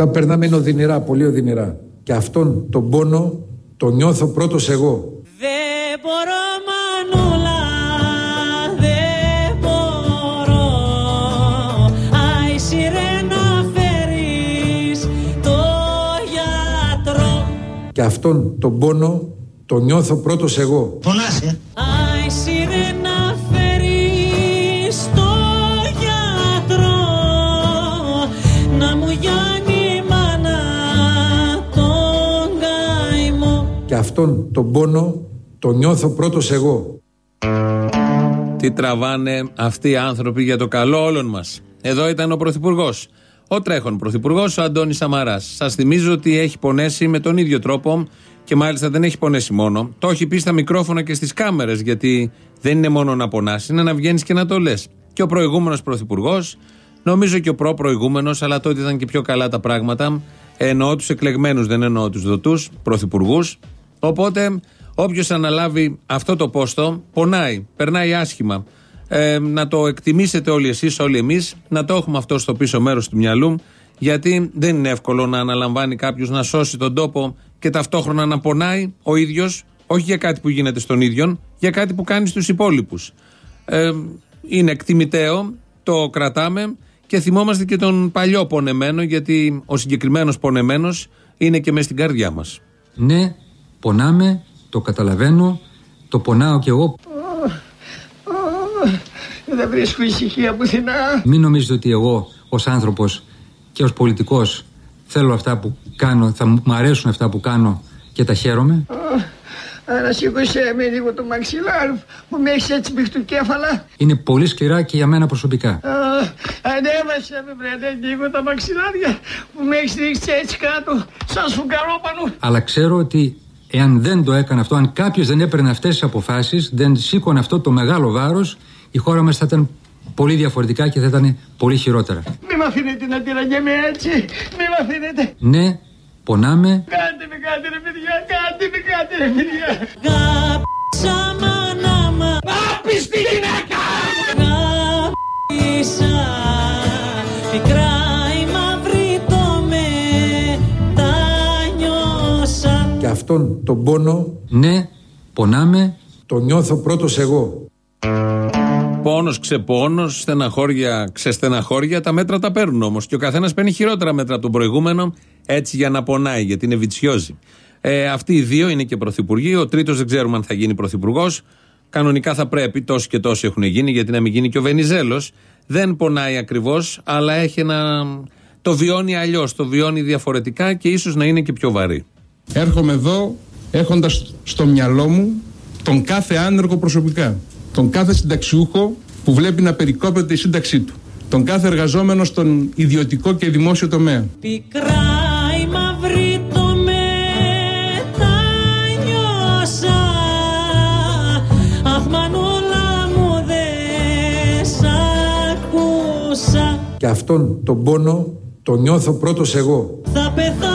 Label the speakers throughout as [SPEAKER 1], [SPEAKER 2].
[SPEAKER 1] Τα περνάμε είναι οδυνηρά, πολύ οδυνηρά. Και αυτόν τον πόνο το νιώθω πρώτος εγώ.
[SPEAKER 2] Δεν μπορώ μανούλα, δεν μπορώ Αι σιρένα φέρεις το γιατρό
[SPEAKER 1] Και αυτόν τον πόνο το νιώθω πρώτος εγώ.
[SPEAKER 3] Φωνάσαι.
[SPEAKER 1] Αυτόν τον πόνο το νιώθω πρώτος εγώ.
[SPEAKER 4] Τι τραβάνε αυτοί οι άνθρωποι για το καλό όλων μας. Εδώ ήταν ο Πρωθυπουργός. Ο τρέχον Πρωθυπουργός, ο Αντώνης Σαμαράς. Σας θυμίζω ότι έχει πονέσει με τον ίδιο τρόπο και μάλιστα δεν έχει πονέσει μόνο. Το έχει πει στα μικρόφωνα και στις κάμερες, γιατί δεν είναι μόνο να πονάς, είναι να βγαίνεις και να το λες. Και ο προηγούμενος Πρωθυπουργός, νομίζω και ο προ-προηγούμενος, αλλά τότε ήταν και πιο καλά τα πράγματα. Εννοώ τους εκλεγμένους, δεν εννοώ τους δοτούς, πρωθυπουργούς. Οπότε, όποιος αναλάβει αυτό το πόστο, πονάει, περνάει άσχημα. Ε, να το εκτιμήσετε όλοι εσείς, όλοι εμείς, να το έχουμε αυτό στο πίσω μέρος του μυαλού, γιατί δεν είναι εύκολο να αναλαμβάνει κάποιος να σώσει τον τόπο και ταυτόχρονα να πονάει ο ίδιος, όχι για κάτι που γίνεται στον ίδιο, για κάτι που κάνει στους υπόλοιπους. Ε, είναι εκτιμητέο, το κρατάμε και θυμόμαστε και τον παλιό πονεμένο, γιατί ο συγκεκριμένος πονεμένος είναι και μέσα στην καρδιά μας.
[SPEAKER 1] Ναι, πονάμε, το καταλαβαίνω, το πονάω κι εγώ.
[SPEAKER 3] Δεν βρίσκω ησυχία πουθενά.
[SPEAKER 1] Μην νομίζετε ότι εγώ ως άνθρωπος και ως πολιτικός θέλω αυτά που κάνω, θα μου αρέσουν αυτά που κάνω και τα χαίρομαι.
[SPEAKER 3] Ανασήκωσέ με λίγο το μαξιλάρι που με έχεις έτσι κέφαλα.
[SPEAKER 1] Είναι πολύ σκληρά και για μένα προσωπικά.
[SPEAKER 3] Ανέβασε με βρε λίγο τα μαξιλάρια που με έχεις ρίξει έτσι κάτω σαν σουγκαρόπανο.
[SPEAKER 1] Αλλά ξέρω ότι εάν δεν το έκανε αυτό, αν κάποιος δεν έπαιρνε αυτές τις αποφάσεις, δεν σήκωνε αυτό το μεγάλο βάρος, η χώρα μας θα ήταν πολύ διαφορετικά και θα ήταν πολύ χειρότερα.
[SPEAKER 3] Μη μ' αφήνετε να τυραγγέμαι έτσι. Μη μ' αφήνετε.
[SPEAKER 1] Ναι, πονάμε,
[SPEAKER 3] Κάντε με κάτι ρε παιδιά. Κάντε με κάτι ρε παιδιά.
[SPEAKER 1] Αυτόν τον πόνο, ναι, πονάμε, το νιώθω πρώτος εγώ.
[SPEAKER 4] Πόνος, ξεπόνος, στεναχώρια, ξεστεναχώρια. Τα μέτρα τα παίρνουν όμως. Και ο καθένας παίρνει χειρότερα μέτρα από τον προηγούμενο, έτσι για να πονάει, γιατί είναι βιτσιόζη. Ε, αυτοί οι δύο είναι και πρωθυπουργοί. Ο τρίτος δεν ξέρουμε αν θα γίνει πρωθυπουργός. Κανονικά θα πρέπει, τόσοι και τόσοι έχουν γίνει, γιατί να μην γίνει και ο Βενιζέλος. Δεν πονάει ακριβώς, αλλά έχει ένα. Το βιώνει αλλιώς, το βιώνει διαφορετικά και ίσως να είναι και πιο βαρύ.
[SPEAKER 5] Έρχομαι εδώ έχοντας στο μυαλό μου τον κάθε άνεργο προσωπικά. Τον κάθε συνταξιούχο που βλέπει να περικόπτεται η σύνταξή του. Τον κάθε εργαζόμενο στον ιδιωτικό και δημόσιο τομέα.
[SPEAKER 2] Πικρά η μαύρη το μετάνιωσα Αχ μανούλα μου δεν σ' ακούσα
[SPEAKER 1] Και αυτόν τον πόνο το νιώθω πρώτος εγώ.
[SPEAKER 2] Θα πεθάνω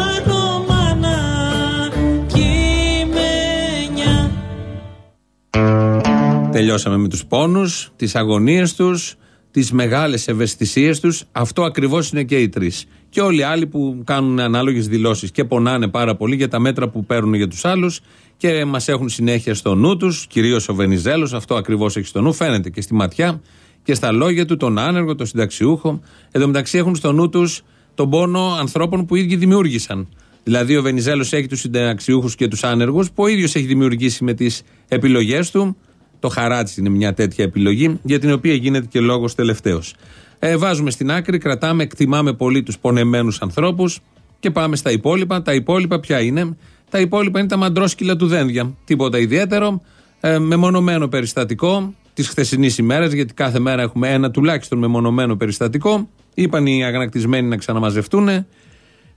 [SPEAKER 4] Τελειώσαμε με τους πόνους, τις αγωνίες τους, τις μεγάλες ευαισθησίες τους. Αυτό ακριβώς είναι και οι τρεις. Και όλοι οι άλλοι που κάνουν ανάλογες δηλώσεις και πονάνε πάρα πολύ για τα μέτρα που παίρνουν για τους άλλους και μας έχουν συνέχεια στο νου τους, κυρίως ο Βενιζέλος, αυτό ακριβώς έχει στο νου, φαίνεται και στη ματιά και στα λόγια του, τον άνεργο, τον συνταξιούχο. Εν τω μεταξύ έχουν στο νου τους τον πόνο ανθρώπων που οι ίδιοι δημιούργησαν. Δηλαδή, ο Βενιζέλος έχει τους συνταξιούχους και τους άνεργους που ο ίδιος έχει δημιουργήσει με τις επιλογές του. Το χαράτσι είναι μια τέτοια επιλογή, για την οποία γίνεται και λόγος τελευταίος. Ε, βάζουμε στην άκρη, κρατάμε, εκτιμάμε πολύ τους πονεμένους ανθρώπους και πάμε στα υπόλοιπα. Τα υπόλοιπα ποια είναι, Τα υπόλοιπα είναι τα μαντρόσκυλα του Δένδια. Τίποτα ιδιαίτερο. Ε, μεμονωμένο περιστατικό της χθεσινής ημέρας, γιατί κάθε μέρα έχουμε ένα τουλάχιστον μεμονωμένο περιστατικό. Είπαν οι αγανακτισμένοι να ξαναμαζευτούν.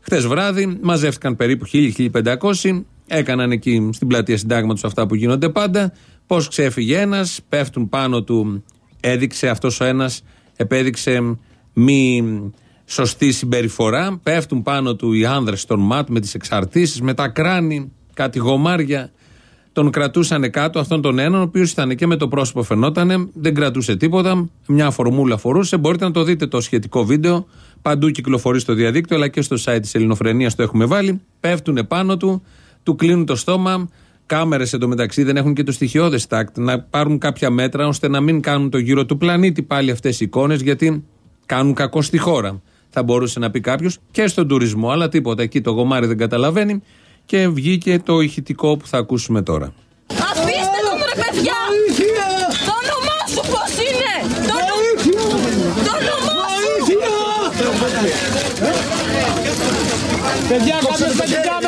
[SPEAKER 4] Χθες βράδυ μαζεύτηκαν περίπου 1000-1500. Έκαναν εκεί στην πλατεία συντάγματος αυτά που γίνονται πάντα. Πώς ξέφυγε ένας, πέφτουν πάνω του. Έδειξε αυτός ο ένας, επέδειξε μη σωστή συμπεριφορά. Πέφτουν πάνω του οι άνδρες στον ΜΑΤ με τις εξαρτήσεις, με τα κράνη, κάτι γομάρια. Τον κρατούσαν κάτω αυτόν τον έναν, ο οποίος ήταν και με το πρόσωπο φαινότανε, δεν κρατούσε τίποτα. Μια φορμούλα φορούσε. Μπορείτε να το δείτε το σχετικό βίντεο. Παντού κυκλοφορεί στο διαδίκτυο, αλλά και στο site της Ελληνοφρενίας το έχουμε βάλει. Πέφτουν πάνω του, του κλείνουν το στόμα. Κάμερες εντωμεταξύ δεν έχουν και το στοιχειώδες τάκτ να πάρουν κάποια μέτρα ώστε να μην κάνουν το γύρο του πλανήτη πάλι αυτές οι εικόνες, γιατί κάνουν κακό στη χώρα. Θα μπορούσε να πει κάποιος και στον τουρισμό, αλλά τίποτα. Εκεί το γομάρι δεν καταλαβαίνει και βγήκε το ηχητικό που θα ακούσουμε τώρα.
[SPEAKER 6] Αφήστε τον ρε παιδιά! Το όνομά σου πώς είναι! Το, ονο- το όνομά σου!
[SPEAKER 7] Παιδιά, κάποιος με την κάμερα,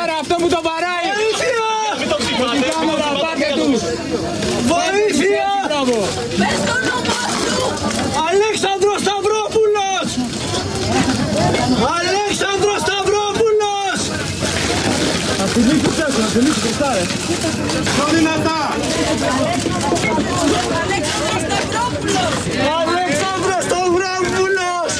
[SPEAKER 3] Πιο δυνατά!
[SPEAKER 6] Αλέξανδρος Σταυρόπουλος!
[SPEAKER 3] Αλέξανδρος Σταυρόπουλος!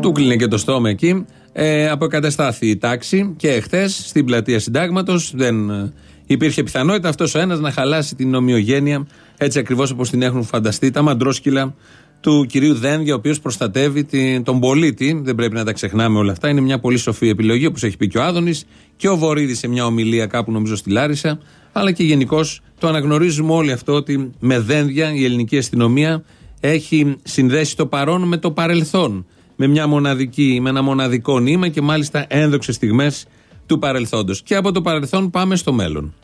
[SPEAKER 4] Του κλείνε και το στόμα εκεί. Ε, αποκαταστάθη η τάξη και εχθές στην πλατεία Συντάγματος δεν ε, υπήρχε πιθανότητα αυτός ο ένας να χαλάσει την ομοιογένεια έτσι ακριβώς όπως την έχουν φανταστεί τα μαντρόσκυλα του κυρίου Δένδια, ο οποίος προστατεύει την- τον πολίτη. Δεν πρέπει να τα ξεχνάμε όλα αυτά. Είναι μια πολύ σοφή επιλογή, όπως έχει πει και ο Άδωνης και ο Βορύδης σε μια ομιλία κάπου, νομίζω, στη Λάρισα. Αλλά και γενικώς το αναγνωρίζουμε όλοι αυτό ότι με δένδια η ελληνική αστυνομία έχει συνδέσει το παρόν με το παρελθόν. Με, μια μοναδική, με ένα μοναδικό νήμα και μάλιστα ένδοξες στιγμές του παρελθόντος. Και από το παρελθόν πάμε στο μέλλον.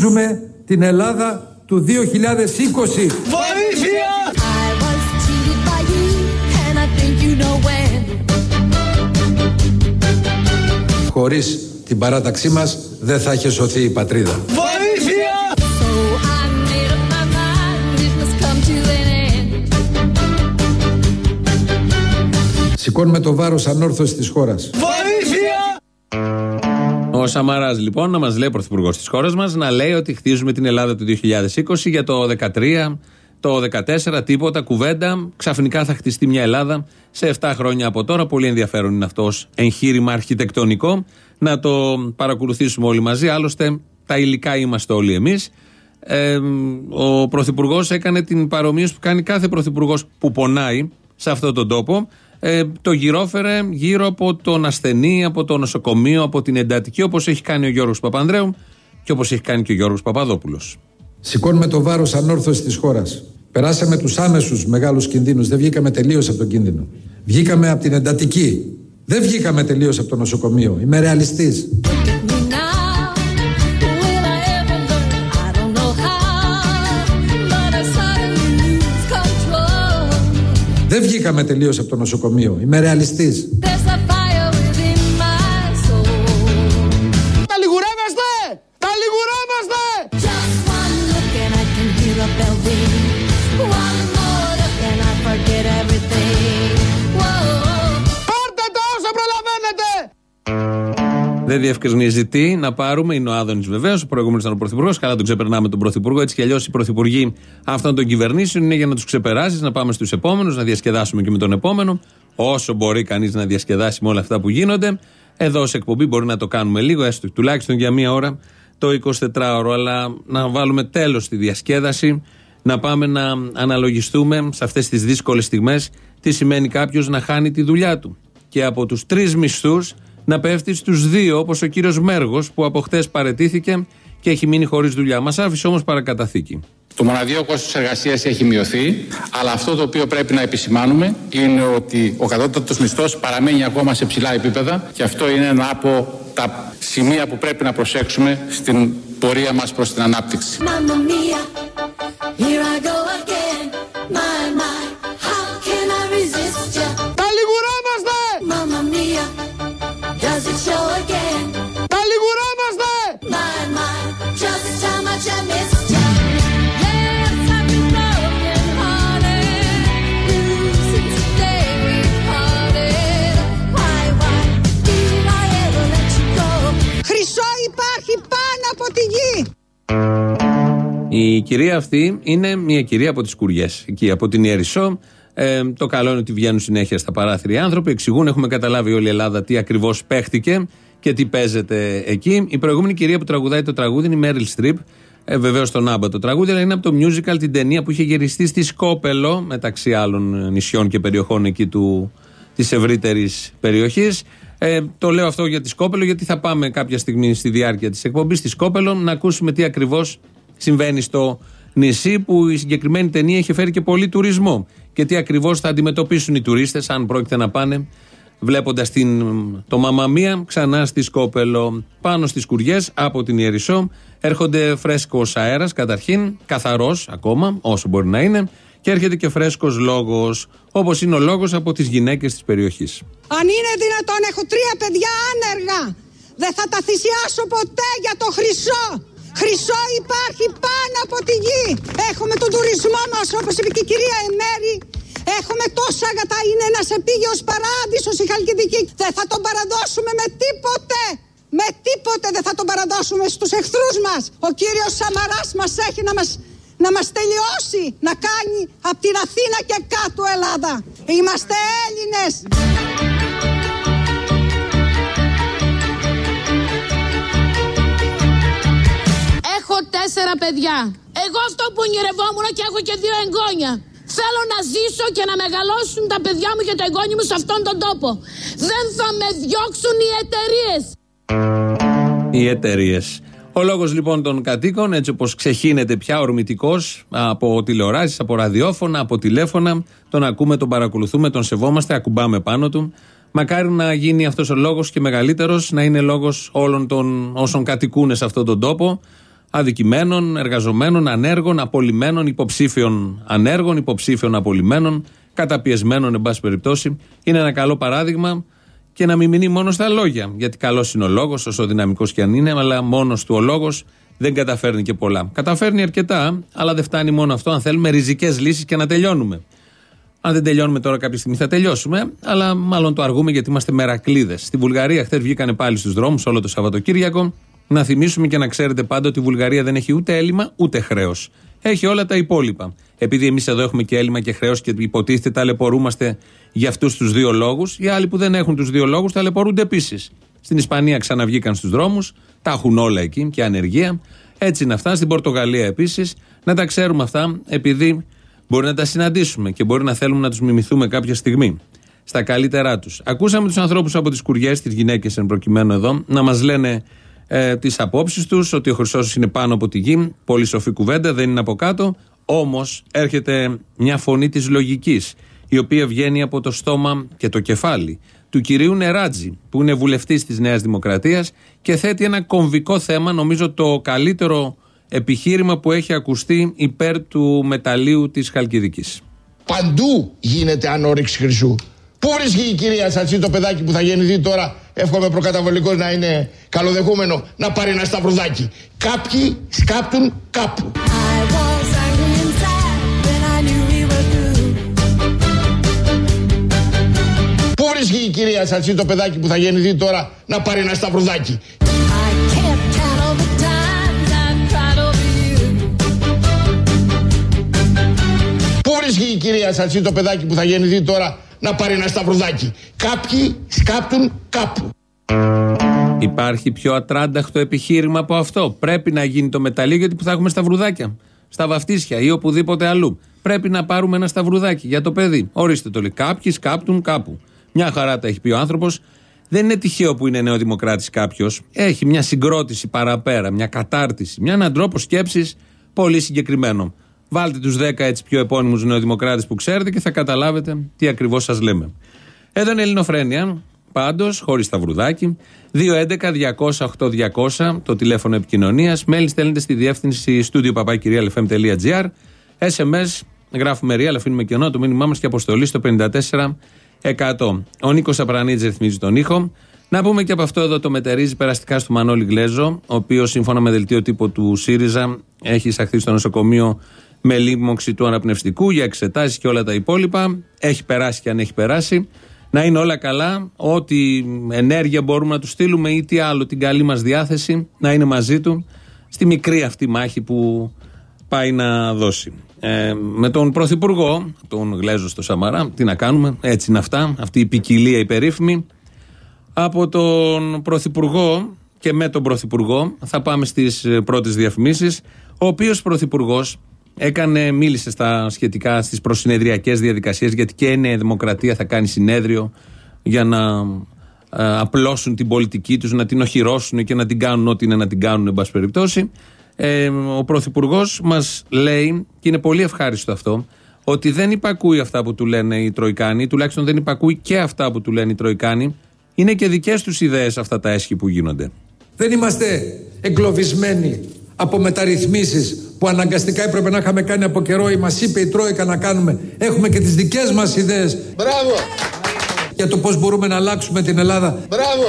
[SPEAKER 1] Χτίζουμε την Ελλάδα του 2020.
[SPEAKER 3] Βοήθεια!
[SPEAKER 8] I was cheated by you, and I think you know when.
[SPEAKER 1] Χωρίς την παράταξή μας δεν θα είχε σωθεί η πατρίδα.
[SPEAKER 3] Βοήθεια!
[SPEAKER 8] So I made up my mind it must come to an end.
[SPEAKER 1] Σηκώνουμε το βάρος ανόρθωσης της χώρας.
[SPEAKER 3] Βοήθεια!
[SPEAKER 4] Ο Σαμαράς, λοιπόν, να μας λέει ο πρωθυπουργός της χώρας μας, να λέει ότι χτίζουμε την Ελλάδα του 2020 για το 2013, το 2014, τίποτα, κουβέντα. Ξαφνικά θα χτιστεί μια Ελλάδα σε 7 χρόνια από τώρα. Πολύ ενδιαφέρον είναι αυτό ως εγχείρημα αρχιτεκτονικό. Να το παρακολουθήσουμε όλοι μαζί. Άλλωστε, τα υλικά είμαστε όλοι εμείς. Ε, ο Πρωθυπουργός έκανε την παρομοίωση που κάνει κάθε Πρωθυπουργός που πονάει σε αυτόν τον τόπο. Ε, το γυρόφερε γύρω από τον ασθενή, από το νοσοκομείο, από την εντατική, όπως έχει κάνει ο Γιώργος Παπανδρέου και όπως έχει κάνει και ο Γιώργος Παπαδόπουλος.
[SPEAKER 1] Σηκώνουμε το βάρος ανόρθωσης της χώρας. Περάσαμε τους άμεσους μεγάλους κινδύνους. Δεν βγήκαμε τελείως από τον κίνδυνο. Βγήκαμε από την εντατική. Δεν βγήκαμε τελείως από το νοσοκομείο. Είμαι ρεαλιστής. Δεν βγήκαμε τελείως από το νοσοκομείο. Είμαι ρεαλιστής.
[SPEAKER 4] Δεν διευκρινίζει τι να πάρουμε. Είναι ο Άδωνης βεβαίως. Ο προηγούμενος ήταν ο Πρωθυπουργός. Καλά τον ξεπερνάμε τον Πρωθυπουργό. Έτσι κι αλλιώς οι Πρωθυπουργοί αυτών των κυβερνήσεων είναι για να τους ξεπεράσεις, να πάμε στους επόμενους, να διασκεδάσουμε και με τον επόμενο. Όσο μπορεί κανείς να διασκεδάσει με όλα αυτά που γίνονται. Εδώ σε εκπομπή μπορεί να το κάνουμε λίγο, έστω τουλάχιστον για μία ώρα το 24ωρο. Αλλά να βάλουμε τέλος στη διασκέδαση, να πάμε να αναλογιστούμε σε αυτές τις δύσκολες στιγμές τι σημαίνει κάποιος να χάνει τη δουλειά του. Και από τους τρεις μισθούς να πέφτει στους δύο, όπως ο κύριος Μέργος που από χτε παρετήθηκε και έχει μείνει χωρίς δουλειά. Μας άφησε όμως παρακαταθήκη.
[SPEAKER 9] Το μοναδίο κόστος εργασίας έχει μειωθεί, αλλά αυτό το οποίο πρέπει να επισημάνουμε είναι ότι ο κατώτατος μισθός παραμένει ακόμα σε ψηλά επίπεδα και αυτό είναι ένα από τα σημεία που πρέπει να προσέξουμε στην πορεία μας προς την ανάπτυξη.
[SPEAKER 8] Mamma mia, here I go again.
[SPEAKER 4] Η κυρία αυτή είναι μια κυρία από τις Κουριές, εκεί από την Ιερισσό. Ε, το καλό είναι ότι βγαίνουν συνέχεια στα παράθυρια οι άνθρωποι, εξηγούν, έχουμε καταλάβει όλη η Ελλάδα τι ακριβώς παίχτηκε και τι παίζεται εκεί. Η προηγούμενη κυρία που τραγουδάει το τραγούδι είναι η Μέριλ Στριπ. Ε, Βεβαίως τον Άμπα το τραγούδι, αλλά είναι από το musical την ταινία που είχε γυριστεί στη Σκόπελο, μεταξύ άλλων νησιών και περιοχών εκεί του, της ευρύτερης περιοχής. Ε, το λέω αυτό για τη Σκόπελο, γιατί θα πάμε κάποια στιγμή στη διάρκεια της εκπομπής στη Σκόπελο να ακούσουμε τι ακριβώς συμβαίνει στο νησί που η συγκεκριμένη ταινία είχε φέρει και πολύ τουρισμό και τι ακριβώς θα αντιμετωπίσουν οι τουρίστες αν πρόκειται να πάνε βλέποντας το Μαμαμία ξανά στη Σκόπελο. Πάνω στις κουριές από την Ιερισσό έρχονται φρέσκος αέρας καταρχήν, καθαρός ακόμα, όσο μπορεί να είναι, και έρχεται και φρέσκος λόγος, όπως είναι ο λόγος από τις γυναίκες της περιοχής.
[SPEAKER 10] Αν είναι δυνατόν, έχω τρία παιδιά άνεργα. Δεν θα τα θυσιάσω ποτέ για το χρυσό. Χρυσό υπάρχει πάνω από τη γη. Έχουμε τον τουρισμό μας, όπως είπε και η κυρία Εμέρη. Έχουμε τόσα αγατά. Είναι ένας επίγειος παράδεισος η Χαλκιδική. Δεν θα τον παραδώσουμε με τίποτε. Με τίποτε δεν θα τον παραδώσουμε στους εχθρούς μας. Ο κύριος Σαμαράς μας έχει να μας, να μας τελειώσει. Να κάνει από την Αθήνα και κάτω Ελλάδα. Είμαστε Έλληνες.
[SPEAKER 6] Έχω τέσσερα παιδιά. Εγώ αυτό που ονειρευόμουν και έχω και δύο εγγόνια. Θέλω να ζήσω και να μεγαλώσουν τα παιδιά μου και τα εγγόνια μου σε αυτόν τον τόπο. Δεν θα με διώξουν οι εταιρείες.
[SPEAKER 4] Οι εταιρείες. Ο λόγος λοιπόν των κατοίκων, έτσι όπως ξεχύνεται πια ορμητικός από τηλεοράσεις, από ραδιόφωνα, από τηλέφωνα, τον ακούμε, τον παρακολουθούμε, τον σεβόμαστε, ακουμπάμε πάνω του. Μακάρι να γίνει αυτός ο λόγος και μεγαλύτερος, να είναι λόγος όλων των όσων κατοικούν σε αυτόν τον τόπο, αδικημένων, εργαζομένων, ανέργων, απολυμένων, υποψήφιων ανέργων, υποψήφιων απολυμένων, καταπιεσμένων, εν πάση περιπτώσει. Είναι ένα καλό παράδειγμα και να μην μείνει μόνος στα λόγια. Γιατί καλός είναι ο λόγος, όσο δυναμικός και αν είναι, αλλά μόνος του ο λόγος δεν καταφέρνει και πολλά. Καταφέρνει αρκετά, αλλά δεν φτάνει μόνο αυτό. Αν θέλουμε ριζικές λύσεις και να τελειώνουμε. Αν δεν τελειώνουμε τώρα, κάποια στιγμή θα τελειώσουμε, αλλά μάλλον το αργούμε γιατί είμαστε μερακλείδες. Στη Βουλγαρία, χθες βγήκανε πάλι στους δρόμους όλο το Σαββατοκύριακο. Να θυμίσουμε και να ξέρετε πάντα ότι η Βουλγαρία δεν έχει ούτε έλλειμμα ούτε χρέος. Έχει όλα τα υπόλοιπα. Επειδή εμείς εδώ έχουμε και έλλειμμα και χρέος και υποτίθεται ταλαιπωρούμαστε για αυτούς τους δύο λόγους, οι άλλοι που δεν έχουν τους δύο λόγους ταλαιπωρούνται επίσης. Στην Ισπανία ξαναβγήκαν στους δρόμους, τα έχουν όλα εκεί και ανεργία. Έτσι είναι αυτά. Στην Πορτογαλία επίσης. Να τα ξέρουμε αυτά, επειδή μπορεί να τα συναντήσουμε και μπορεί να θέλουμε να τους μιμηθούμε κάποια στιγμή. Στα καλύτερά τους. Ακούσαμε τους ανθρώπους από τις κουριές, τις γυναίκες εν προκειμένου εδώ, να μας λένε ε, τις απόψεις τους, ότι ο Χρυσός είναι πάνω από τη γη. Πολύ σοφή κουβέντα, δεν είναι από κάτω. Όμως έρχεται μια φωνή της λογικής, η οποία βγαίνει από το στόμα και το κεφάλι του κυρίου Νεράτζη, που είναι βουλευτής της Νέας Δημοκρατίας και θέτει ένα κομβικό θέμα, νομίζω το καλύτερο επιχείρημα που έχει ακουστεί υπέρ του μεταλλίου της Χαλκιδικής.
[SPEAKER 11] Παντού γίνεται ανόρυξη χρυσού. Πού βρίσκει η κυρία Σατσί το παιδάκι που θα γεννηθεί τώρα, εύχομαι προκαταβολικός να είναι καλοδεχούμενο, να πάρει ένα σταυρουδάκι. Κάποιοι σκάπτουν κάπου. Βρίσκει η κυρία Σατσί το παιδάκι που θα γεννηθεί τώρα, να πάρει ένα σταυρουδάκι.
[SPEAKER 8] I can't count all the times I've cried over you.
[SPEAKER 11] Πού βρίσκει η κυρία Σατσί το παιδάκι που θα γεννηθεί τώρα, να πάρει ένα σταυρουδάκι. Κάποιοι σκάπτουν κάπου.
[SPEAKER 4] Υπάρχει πιο ατράνταχτο επιχείρημα από αυτό. Πρέπει να γίνει το μεταλλείο γιατί που θα έχουμε σταυρουδάκια. Στα βαφτίσια ή οπουδήποτε αλλού. Πρέπει να πάρουμε ένα σταυρουδάκι για το παιδί. Ορίστε το λέει. Κάποιοι σκάπτουν κάπου. Μια χαρά τα έχει πει ο άνθρωπος. Δεν είναι τυχαίο που είναι νεοδημοκράτης κάποιος. Έχει μια συγκρότηση παραπέρα, μια κατάρτιση, μια έναν τρόπο σκέψης πολύ συγκεκριμένο. Βάλτε τους 10 έτσι πιο επώνυμους νεοδημοκράτες που ξέρετε και θα καταλάβετε τι ακριβώς σας λέμε. Εδώ είναι η Ελληνοφρένεια. Πάντως, χωρίς σταυρουδάκι. 211-200-8200 το τηλέφωνο επικοινωνίας. Μέλη στέλνετε στη διεύθυνση studio papakirialfm.gr. SMS γράφουμε real, αφήνουμε κενό το μήνυμά μας και αποστολή στο 54%. Ο Νίκος Απρανίτζη ρυθμίζει τον ήχο. Να πούμε και από αυτό εδώ το μετερίζει περαστικά στο Μανώλη Γλέζο, ο οποίος σύμφωνα με δελτίο τύπο του ΣΥΡΙΖΑ έχει εισαχθεί στο νοσοκομείο με λίμωξη του αναπνευστικού για εξετάσεις και όλα τα υπόλοιπα. Έχει περάσει και αν έχει περάσει. Να είναι όλα καλά. Ό,τι ενέργεια μπορούμε να του στείλουμε ή τι άλλο, την καλή μας διάθεση να είναι μαζί του στη μικρή αυτή μάχη που πάει να δώσει. Ε, με τον Πρωθυπουργό, τον Γλέζο στο Σαμαρά, τι να κάνουμε, έτσι είναι αυτά, αυτή η ποικιλία η περίφημη. Από τον Πρωθυπουργό και με τον Πρωθυπουργό θα πάμε στις ε, πρώτες διαφημίσεις, ο οποίος Πρωθυπουργός έκανε, μίλησε στα σχετικά στις προσυνεδριακές διαδικασίες, γιατί και η Νέα Δημοκρατία θα κάνει συνέδριο για να ε, απλώσουν την πολιτική τους, να την οχυρώσουν και να την κάνουν ό,τι είναι να την κάνουν, εν πάση περιπτώσει. Ε, ο Πρωθυπουργός μας λέει, και είναι πολύ ευχάριστο αυτό, ότι δεν υπακούει αυτά που του λένε οι Τροϊκάνοι, τουλάχιστον δεν υπακούει και αυτά που του λένε οι Τροϊκάνοι. Είναι και δικές τους ιδέες αυτά τα έσχη που γίνονται.
[SPEAKER 1] Δεν είμαστε εγκλωβισμένοι από μεταρρυθμίσεις που αναγκαστικά έπρεπε να είχαμε κάνει από καιρό ή μας είπε η Τρόικα να κάνουμε. Έχουμε και τις δικές μας ιδέες
[SPEAKER 11] Μπράβο!
[SPEAKER 1] για το πώς μπορούμε να αλλάξουμε την Ελλάδα.
[SPEAKER 11] Μπράβο!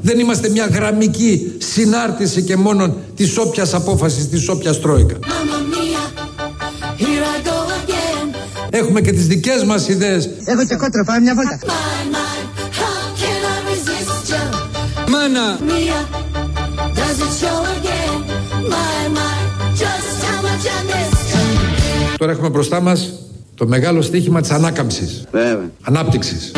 [SPEAKER 1] Δεν είμαστε μια γραμμική συνάρτηση και μόνο της όποιας απόφασης της όποιας Τρόικα.
[SPEAKER 8] Mamma mia, here I go again.
[SPEAKER 1] Έχουμε και τις δικές μας ιδέες.
[SPEAKER 10] Έχω και κότρο, πάμε μια βόλτα.
[SPEAKER 8] My, my, how can I resist you?
[SPEAKER 7] Μάνα,
[SPEAKER 8] Mia, does it show again? My, my, just how much I missed you.
[SPEAKER 1] Τώρα έχουμε μπροστά μας το μεγάλο στίχημα της ανάκαμψης.
[SPEAKER 12] Βέβαια.
[SPEAKER 1] Ανάπτυξης.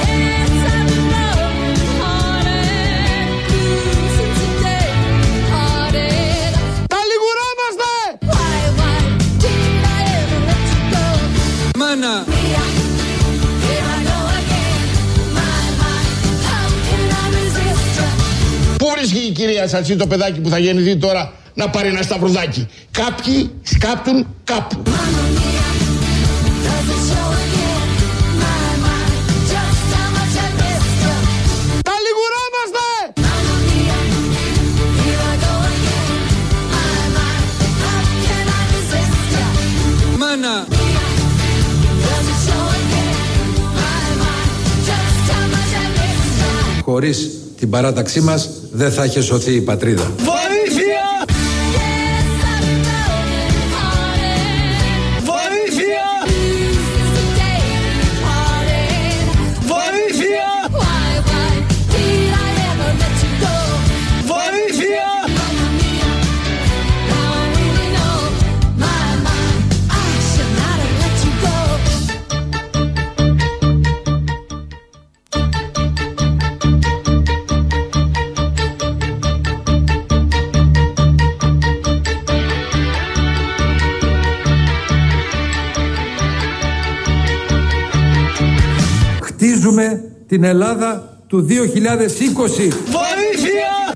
[SPEAKER 11] Βρίσκει η κυρία Σατσί το παιδάκι που θα γεννηθεί τώρα να πάρει ένα σταυρουδάκι. Κάποιοι σκάπτουν κάπου.
[SPEAKER 7] τα λιγουρόμαστε! Μάνα,
[SPEAKER 1] Χωρίς την παράταξή μας δεν θα είχε σωθεί η πατρίδα. Χτίζουμε την Ελλάδα του 2020.
[SPEAKER 7] Βοήθεια!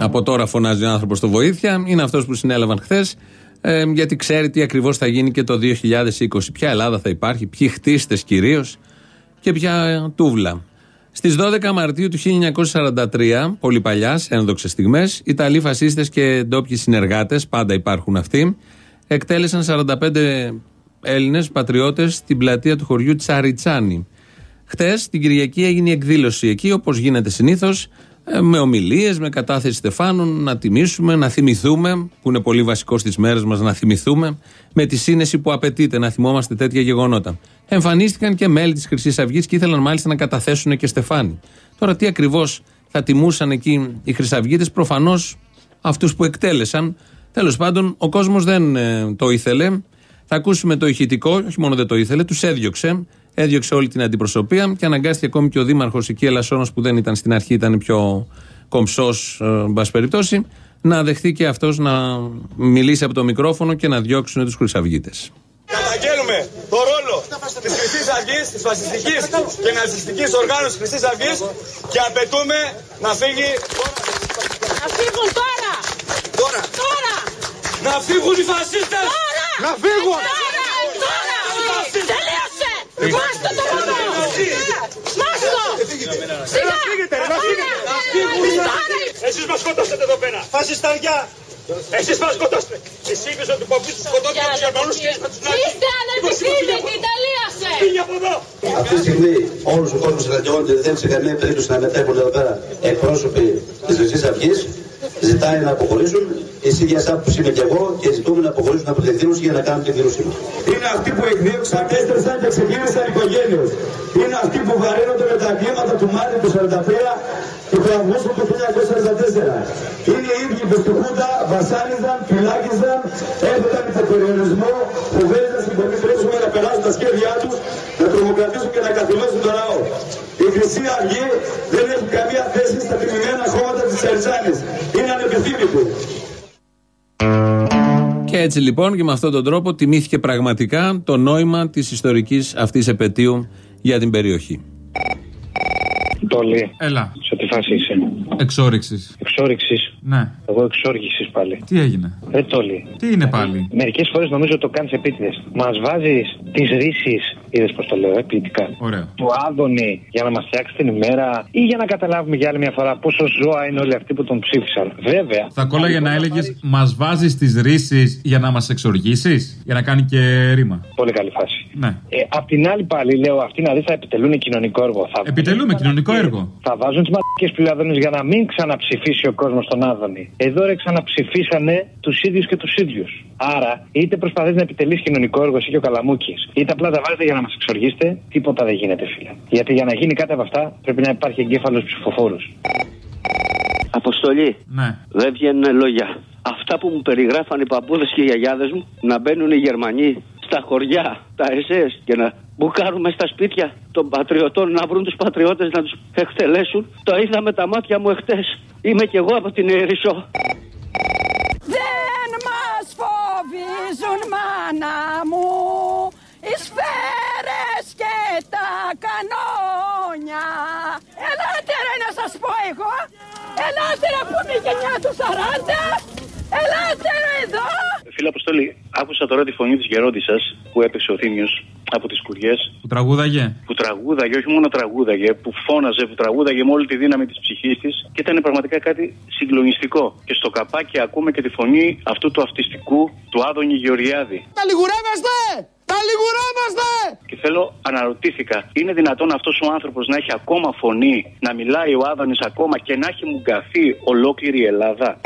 [SPEAKER 4] Από τώρα φωνάζει ο άνθρωπος το βοήθεια. Είναι αυτός που συνέλαβαν χθες. Ε, γιατί ξέρει τι ακριβώς θα γίνει και το 2020. Ποια Ελλάδα θα υπάρχει, ποιοι χτίστες κυρίως και ποια τούβλα. Στις 12 Μαρτίου του 1943, πολύ παλιάς, ένδοξες στιγμές, Ιταλοί φασίστες και ντόπιοι συνεργάτες, πάντα υπάρχουν αυτοί, εκτέλεσαν 45 Έλληνες πατριώτες στην πλατεία του χωριού Τσαριτσάνη. Χτε, την Κυριακή, έγινε η εκδήλωση εκεί, όπως γίνεται συνήθως, με ομιλίες, με κατάθεση στεφάνων, να τιμήσουμε, να θυμηθούμε, που είναι πολύ βασικό στις μέρες μας να θυμηθούμε, με τη σύνεση που απαιτείται να θυμόμαστε τέτοια γεγονότα. Εμφανίστηκαν και μέλη της Χρυσής Αυγής και ήθελαν μάλιστα να καταθέσουν και στεφάνι. Τώρα, τι ακριβώς θα τιμούσαν εκεί οι Χρυσαυγίτες, προφανώς αυτούς που εκτέλεσαν. Τέλος πάντων, ο κόσμος δεν ε, το ήθελε. Θα ακούσουμε το ηχητικό, όχι μόνο δεν το ήθελε, τους έδιωξε. Έδιωξε όλη την αντιπροσωπεία και αναγκάστηκε ακόμη και ο Δήμαρχος εκεί, Ελασσόνο, που δεν ήταν στην αρχή, ήταν πιο κομψός, εν πάση περιπτώσει, να δεχθεί και αυτός να μιλήσει από το μικρόφωνο και να διώξουν τους Χρυσαυγίτες.
[SPEAKER 13] Καταγγέλουμε το ρόλο της Χρυσής Αυγής, της φασιστικής και ναζιστικής οργάνωσης Χρυσής Αυγής και απαιτούμε να φύγει.
[SPEAKER 2] Να φύγουν τώρα!
[SPEAKER 13] Τώρα!
[SPEAKER 2] Τώρα!
[SPEAKER 13] Να φύγουν οι φασίστες!
[SPEAKER 2] Τώρα!
[SPEAKER 13] Να φύγουν!
[SPEAKER 2] Τώρα! Τώρα! Τελείωσε! Μάστο το μόνο! Μάστο! Σιγά!
[SPEAKER 13] Να φύγετε, να φύγετε! Να φύγουν! Εσείς μας σκοτώσατε εδώ πέρα! Φασισταριά! Εσείς μας σκοτώσατε! Εσύ είπες ότι παππούς τους σκοτώτε τους Γερμανούς και με τους Ναζί.
[SPEAKER 2] Είστε ανεπιθύμητοι! Τελείωσε!
[SPEAKER 13] Φύγει από εδώ!
[SPEAKER 12] Αυτή τη στιγμή όλος ο κόσμος αντιώνεται ότι δεν σε καμία περίπτωση να μετέχουν εδώ πέρα εκπρόσωποι της Χρυσή Αυγή.
[SPEAKER 14] Ζητάει να αποχωρήσουν. Η ίδια άποψη είμαι και εγώ και ζητούμε να αποχωρήσουν από την εκδήλωση για να κάνουν την δήλωσή μας.
[SPEAKER 13] Είναι αυτοί που εκδίωξαν, έστρεψαν και ξεκίνησαν οικογένειες. Είναι αυτοί που βαρύνονται με τα κλίματα του Μάρτιν του 43 και του Αυγούστου του 1944. Είναι οι ίδιοι που στη Χούντα βασάνιζαν, φυλάκιζαν, έδωταν υποπεριορισμό, φοβέζαν στην πολύ τρέψουμε να περάσουν τα σχέδιά τους, να τρομοκρατήσουν και να καθυλώσουν τον λαό. Η Χρυσή Αυγή δεν έχει καμία θέση στα τιμημένα χώματα της Ερζάνη. Είναι ανεπιθύμητη.
[SPEAKER 4] Και έτσι λοιπόν και με αυτόν τον τρόπο τιμήθηκε πραγματικά το νόημα της ιστορικής αυτής επαιτίου για την περιοχή.
[SPEAKER 15] Τόλι.
[SPEAKER 16] Έλα.
[SPEAKER 15] Σε τι φάση είσαι;
[SPEAKER 16] Εξόριξης.
[SPEAKER 15] Εξόριξης.
[SPEAKER 16] Ναι.
[SPEAKER 15] Εγώ εξόργησης πάλι.
[SPEAKER 16] Τι έγινε;
[SPEAKER 15] Ε, Τόλι.
[SPEAKER 16] Τι είναι πάλι;
[SPEAKER 15] Μερικές φορές νομίζω το κάνεις επίτηδες. Μας βάζεις τις ρίσει, είδες πώς το λέω, ε, ποιητικά.
[SPEAKER 16] Ωραίο.
[SPEAKER 15] Του Άδωνη για να μας φτιάξει την ημέρα ή για να καταλάβουμε για άλλη μια φορά πόσο ζώα είναι όλοι αυτοί που τον ψήφισαν. Βέβαια.
[SPEAKER 16] Θα κόλλαγε να έλεγες Μας βάζεις τις ρίσει για να μας εξοργήσεις. Για να κάνει και ρήμα.
[SPEAKER 15] Πολύ καλή φάση.
[SPEAKER 16] Ναι.
[SPEAKER 15] Ε, απ' την άλλη πάλι λέω αυτοί να δεις θα επιτελούν κοινωνικό έργο. Θα
[SPEAKER 16] Επιτελούμε κοινωνικό έργο.
[SPEAKER 15] Θα βάζουν τις μαλακίε πληραδόνε για να μην ξαναψηφίσει ο κόσμος τον Άδωνη. Εδώ ρε ξαναψηφίσανε τους ίδιους και τους ίδιους. Άρα, είτε προσπαθεί να επιτελείς κοινωνικό έργο εσύ και ο Καλαμούκης, είτε απλά τα βάζετε για να μας εξοργήσετε, τίποτα δεν γίνεται, φίλε. Γιατί για να γίνει κάτι από αυτά πρέπει να υπάρχει εγκέφαλος ψηφοφόρου.
[SPEAKER 17] Αποστολή.
[SPEAKER 16] Ναι.
[SPEAKER 17] Δεν βγαίνουν λόγια. Αυτά που μου περιγράφαν οι παππούδες και οι γιαγιάδες μου, να μπαίνουν οι Γερμανοί στα χωριά, τα ΕΣΕΣ και να μπουκάρουμε στα σπίτια των πατριωτών, να βρουν τους πατριώτες να τους εκτελέσουν. Το είδα με τα μάτια μου εχθές. Είμαι κι εγώ από την Ερυσό.
[SPEAKER 8] Δεν μας φοβίζουν μάνα μου οι σφαίρες και τα κανόνια Ελάτε ρε να σας πω εγώ Ελάτε ρε που είναι η γενιά του 40 Ελάτε ρε εδώ
[SPEAKER 18] Φίλε Αποστολή, άκουσα τώρα τη φωνή της γερόντισσας που έπαιξε ο Θήμιος από τις κουριές.
[SPEAKER 16] Που τραγούδαγε;
[SPEAKER 18] Που τραγούδαγε, όχι μόνο τραγούδαγε, που φώναζε, που τραγούδαγε με όλη τη δύναμη της ψυχής της και ήταν πραγματικά κάτι συγκλονιστικό. Και στο καπάκι ακούμε και τη φωνή αυτού του αυτιστικού του Άδωνη Γεωργιάδη.
[SPEAKER 19] Τα λιγουρεύεστε! Τα λιγουρεύεστε!
[SPEAKER 18] Και θέλω, αναρωτήθηκα, είναι δυνατόν αυτός ο άνθρωπος να έχει ακόμα φωνή, να μιλάει ο Άδωνης ακόμα και να έχει μουγκαθεί ολόκληρη η Ελλάδα;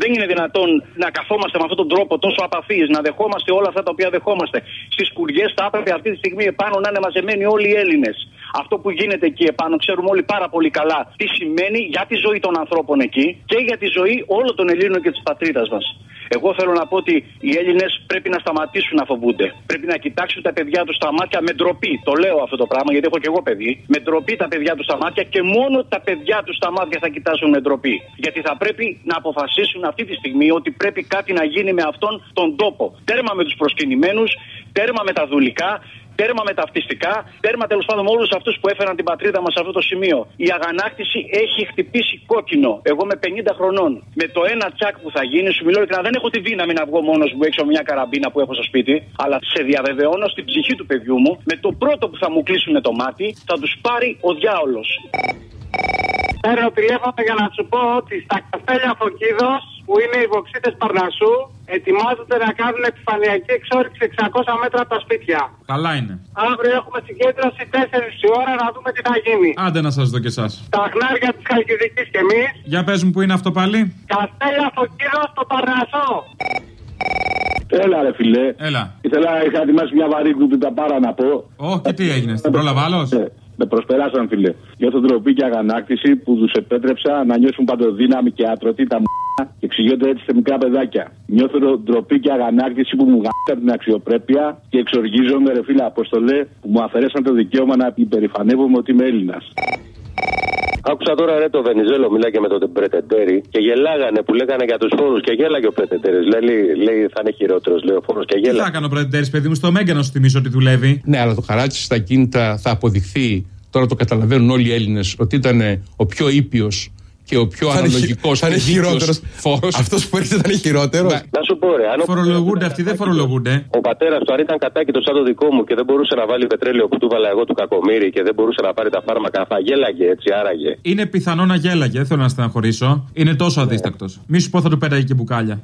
[SPEAKER 18] Δεν είναι δυνατόν να καθόμαστε με αυτόν τον τρόπο τόσο απαθείς, να δεχόμαστε όλα αυτά τα οποία δεχόμαστε. Στις κουριές θα έπρεπε αυτή τη στιγμή επάνω να είναι μαζεμένοι όλοι οι Έλληνες. Αυτό που γίνεται εκεί επάνω ξέρουμε όλοι πάρα πολύ καλά τι σημαίνει για τη ζωή των ανθρώπων εκεί και για τη ζωή όλων των Ελλήνων και της πατρίδας μας. Εγώ θέλω να πω ότι οι Έλληνες πρέπει να σταματήσουν να φοβούνται. Πρέπει να κοιτάξουν τα παιδιά τους στα μάτια με ντροπή. Το λέω αυτό το πράγμα γιατί έχω και εγώ παιδί. Με ντροπή τα παιδιά τους στα μάτια και μόνο τα παιδιά τους στα μάτια θα κοιτάσουν με ντροπή. Γιατί θα πρέπει να αποφασίσουν αυτή τη στιγμή ότι πρέπει κάτι να γίνει με αυτόν τον τόπο. Τέρμα με τους προσκυνημένους, τέρμα με τα δουλικά, τέρμα με τα αυτιστικά, τέρμα τέλος πάντων με όλους αυτούς που έφεραν την πατρίδα μας σε αυτό το σημείο. Η αγανάκτηση έχει χτυπήσει κόκκινο. Εγώ με 50 χρονών. Με το ένα τσακ που θα γίνει, σου μιλώ ειλικρινά, δεν έχω τη δύναμη να βγω μόνος μου έξω με μια καραμπίνα που έχω στο σπίτι. Αλλά σε διαβεβαιώνω στην ψυχή του παιδιού μου, με το πρώτο που θα μου κλείσουν το μάτι, θα τους πάρει ο διάολος.
[SPEAKER 20] Παίρνω τηλέφωνο για να σου πω ότι στα καφέλια Φωκίδος που είναι οι βοξίτες Παρνασσού ετοιμάζονται να κάνουν επιφανειακή εξόριξη 600 μέτρα από τα σπίτια.
[SPEAKER 16] Καλά είναι.
[SPEAKER 20] Αύριο έχουμε συγκέντρωση 4 η ώρα να δούμε τι θα γίνει.
[SPEAKER 16] Άντε να σας δω κι εσάς.
[SPEAKER 20] Τα χνάρια της Χαλκιδικής και εμείς.
[SPEAKER 16] Για πες μου που είναι αυτό πάλι;
[SPEAKER 20] Καστέλια Φωκίδος στο Παρνασσό.
[SPEAKER 21] Έλα, ρε φιλέ.
[SPEAKER 16] Έλα.
[SPEAKER 21] Ήθελα, είχα ετοιμάσει μια βαρύ τα πάρα να πω.
[SPEAKER 16] Όχι, και τι έγινε, στην πρόλαβα άλλος;
[SPEAKER 21] Ναι, με προσπεράσαν, φίλε. Νιώθω ντροπή και αγανάκτηση που τους επέτρεψα να νιώσουν παντοδύναμη και άτρωτοι τα μ***α και εξηγούνται έτσι σε μικρά παιδάκια. Νιώθω ντροπή και αγανάκτηση που μου γάμισαν την αξιοπρέπεια και εξοργίζομαι, ρε φίλε Αποστολέ, που μου αφαιρέσαν το δικαίωμα να υπερηφανεύομαι ότι είμαι Έλληνας.
[SPEAKER 22] Άκουσα τώρα ρε το Βενιζέλο μιλάει και με τον Πρετεντέρη και γελάγανε που λέγανε για τους φόρους και γέλαγε ο Πρετεντέρης. Λέει, λέει θα είναι χειρότερος, λέει ο φόρος και
[SPEAKER 16] Τι
[SPEAKER 22] γέλαγε.
[SPEAKER 16] θα κάνω πρετεντέρης, παιδί μου, στο Μέγκα να σου θυμίσω ότι δουλεύει;
[SPEAKER 5] Ναι, αλλά το χαράτσι στα κίνητα θα αποδειχθεί, τώρα το καταλαβαίνουν όλοι οι Έλληνες, ότι ήταν ο πιο ήπιος και ο πιο
[SPEAKER 23] Θα είναι χει-
[SPEAKER 5] αναλογικός
[SPEAKER 23] θα είναι χειρότερος. Αυτός που έρχεται θα είναι χειρότερος.
[SPEAKER 22] Να σου πω, ρε, αν ο,
[SPEAKER 16] Φορολογούνται αυτοί, δεν φορολογούνται.
[SPEAKER 22] ο πατέρας του αν ήταν κατάκητο σαν το δικό μου και δεν μπορούσε να βάλει πετρέλαιο που του βάλα εγώ του κακομίρι και δεν μπορούσε να πάρει τα φάρμακα, θα γέλαγε έτσι, άραγε.
[SPEAKER 16] Είναι πιθανό να γέλαγε, δεν θέλω να στεναχωρήσω. Είναι τόσο αδίστακτος. Μη σου πω θα του πέταγε και μπουκάλια.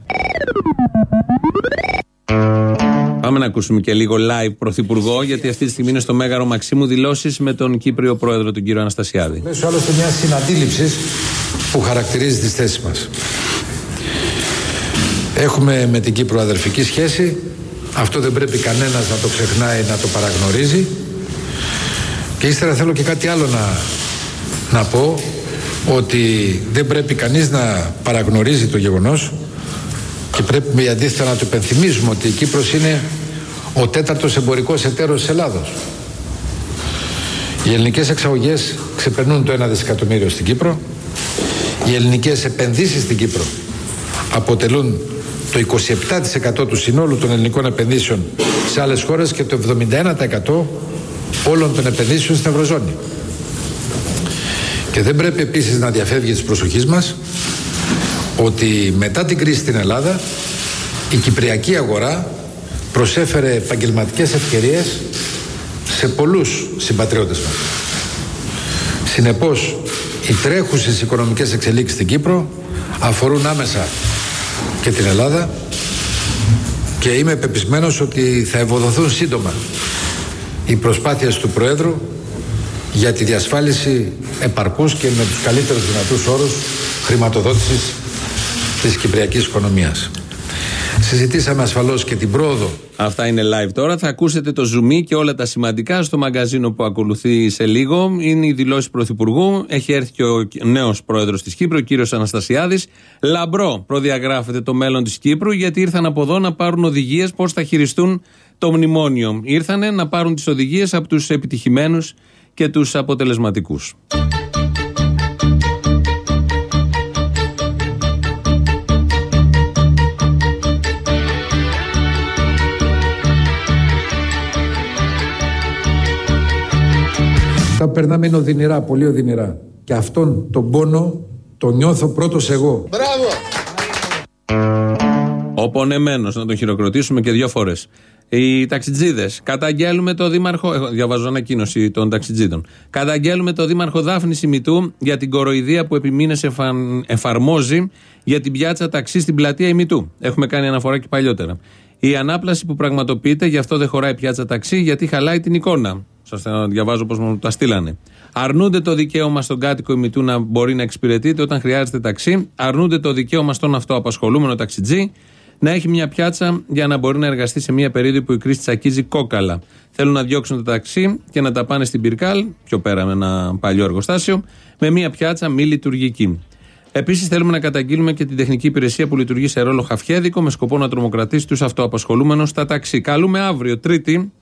[SPEAKER 4] Πάμε να ακούσουμε και λίγο live πρωθυπουργό, γιατί αυτή τη στιγμή είναι στο Μέγαρο Μαξίμου δηλώσεις με τον Κύπριο πρόεδρο, τον κύριο Αναστασιάδη.
[SPEAKER 1] Μέσω άλλωστε μιας συναντήληψης που χαρακτηρίζει τις θέσεις μας. Έχουμε με την Κύπρο αδερφική σχέση. Αυτό δεν πρέπει κανένας να το ξεχνάει, να το παραγνωρίζει. Και ύστερα θέλω και κάτι άλλο να, να πω ότι δεν πρέπει κανείς να παραγνωρίζει το γεγονός και πρέπει με αντίθετα να του υπενθυμίζουμε ότι η Κύπρος είναι ο τέταρτος εμπορικός εταίρος της Ελλάδος. Οι ελληνικές εξαγωγές ξεπερνούν το 1 δισεκατομμύριο στην Κύπρο. Οι ελληνικές επενδύσεις στην Κύπρο αποτελούν το 27% του συνόλου των ελληνικών επενδύσεων σε άλλες χώρες και το 71% όλων των επενδύσεων στην Ευρωζώνη. Και δεν πρέπει επίσης να διαφεύγει της προσοχής μας ότι μετά την κρίση στην Ελλάδα η κυπριακή αγορά προσέφερε επαγγελματικές ευκαιρίες σε πολλούς συμπατριώτες μας. Συνεπώς, οι τρέχουσες οικονομικές εξελίξεις στην Κύπρο αφορούν άμεσα και την Ελλάδα και είμαι πεπισμένος ότι θα ευοδοθούν σύντομα οι προσπάθειες του Προέδρου για τη διασφάλιση επαρκούς και με τους καλύτερους δυνατούς όρους χρηματοδότησης της κυπριακής οικονομίας. Συζητήσαμε ασφαλώς και την πρόοδο
[SPEAKER 4] Αυτά είναι live τώρα. Θα ακούσετε το zoom και όλα τα σημαντικά στο μαγκαζίνο που ακολουθεί σε λίγο. Είναι η δηλώση Πρωθυπουργού. Έχει έρθει και ο νέος πρόεδρος της Κύπρου, ο κύριος Αναστασιάδης. Λαμπρό προδιαγράφεται το μέλλον της Κύπρου, γιατί ήρθαν από εδώ να πάρουν οδηγίες πώς θα χειριστούν το μνημόνιο. Ήρθανε να πάρουν τις οδηγίες από τους επιτυχημένους και τους αποτελεσματικούς.
[SPEAKER 1] Τα περνάμε είναι οδυνηρά, πολύ οδυνηρά. Και αυτόν τον πόνο τον νιώθω πρώτος εγώ.
[SPEAKER 11] Μπράβο!
[SPEAKER 4] Ο πονεμένο, να τον χειροκροτήσουμε και δύο φορές. Οι ταξιτζίδες. Καταγγέλουμε το δήμαρχο. Εγώ διαβάζω ανακοίνωση των ταξιτζίδων. Καταγγέλουμε το δήμαρχο Δάφνη Ημιτού για την κοροϊδία που επί μήνες εφαν- εφαρμόζει για την πιάτσα ταξί στην πλατεία Ημιτού. Έχουμε κάνει αναφορά και παλιότερα. Η ανάπλαση που πραγματοποιείται, γι' αυτό δεν χωράει πιάτσα ταξί, γιατί χαλάει την εικόνα. Σας διαβάζω πώς μου τα στείλανε. Αρνούνται το δικαίωμα στον κάτοικο ημιτού να μπορεί να εξυπηρετείται όταν χρειάζεται ταξί. Αρνούνται το δικαίωμα στον αυτοαπασχολούμενο ταξιτζή να έχει μια πιάτσα για να μπορεί να εργαστεί σε μια περίοδο που η κρίση τσακίζει κόκαλα. Θέλουν να διώξουν το ταξί και να τα πάνε στην Πυρκάλ, πιο πέρα με ένα παλιό εργοστάσιο, με μια πιάτσα μη λειτουργική. Επίσης, θέλουμε να καταγγείλουμε και την τεχνική υπηρεσία που λειτουργεί σε ρόλο χαφιέδικο με σκοπό να τρομοκρατήσει τους αυτοαπασχολούμενους στα ταξί. Καλούμε αύριο, Τρίτη,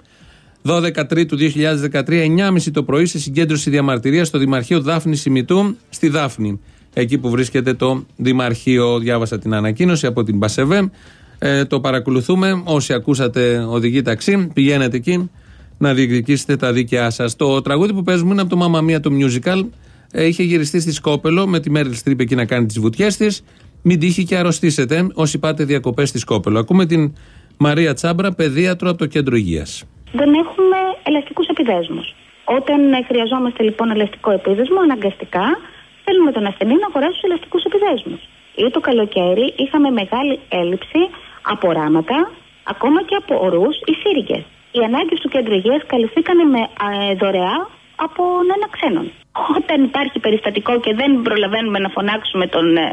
[SPEAKER 4] 12 Τρίτου 2013, 9.30 το πρωί, σε συγκέντρωση διαμαρτυρία στο Δημαρχείο Δάφνη Σιμητού στη Δάφνη. Εκεί που βρίσκεται το Δημαρχείο, διάβασα την ανακοίνωση από την Πασεβέ. Ε, το παρακολουθούμε. Όσοι ακούσατε οδηγεί ταξί, πηγαίνετε εκεί να διεκδικήσετε τα δίκαιά σας. Το τραγούδι που παίζουμε είναι από το Mamma Mia το musical. Ε, είχε γυριστεί στη Σκόπελο με τη Μέριλ Στρίπ εκεί να κάνει τις βουτιές της. Μην τύχει και αρρωστήσετε όσοι πάτε διακοπές στη Σκόπελο. Ακούμε την Μαρία Τσάμπρα, παιδίατρο από το κέντρο υγείας.
[SPEAKER 24] Δεν έχουμε ελαστικούς επιδέσμους. Όταν ε, χρειαζόμαστε λοιπόν ελαστικό επίδεσμο, αναγκαστικά θέλουμε τον ασθενή να αγοράσει τους ελαστικούς επιδέσμους. Ή το καλοκαίρι είχαμε μεγάλη έλλειψη από ράματα, ακόμα και από ορούς ή σύριγγες. Οι ανάγκες του κέντρου υγείας καλυφθήκαν με ε, δωρεά από ένα ξένον. Όταν υπάρχει περιστατικό και δεν προλαβαίνουμε να φωνάξουμε τον ε,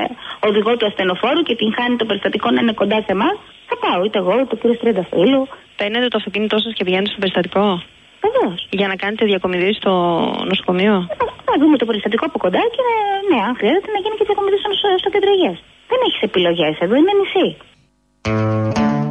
[SPEAKER 24] οδηγό του ασθενοφόρου και την χάνει το περιστατικό να είναι κοντά σε εμάς, θα πάω είτε εγώ είτε ο κύριος Τριανταφύλου.
[SPEAKER 25] Παίρνετε το αυτοκίνητό σα και πηγαίνετε στο περιστατικό;
[SPEAKER 24] Βεβαίως.
[SPEAKER 25] Για να κάνετε διακομιδή στο νοσοκομείο;
[SPEAKER 24] Θα δούμε το περιστατικό από κοντά και ναι, αν χρειάζεται να γίνει και διακομιδή στο, στο κέντρο υγείας. Δεν έχεις επιλογές εδώ, είναι νησί.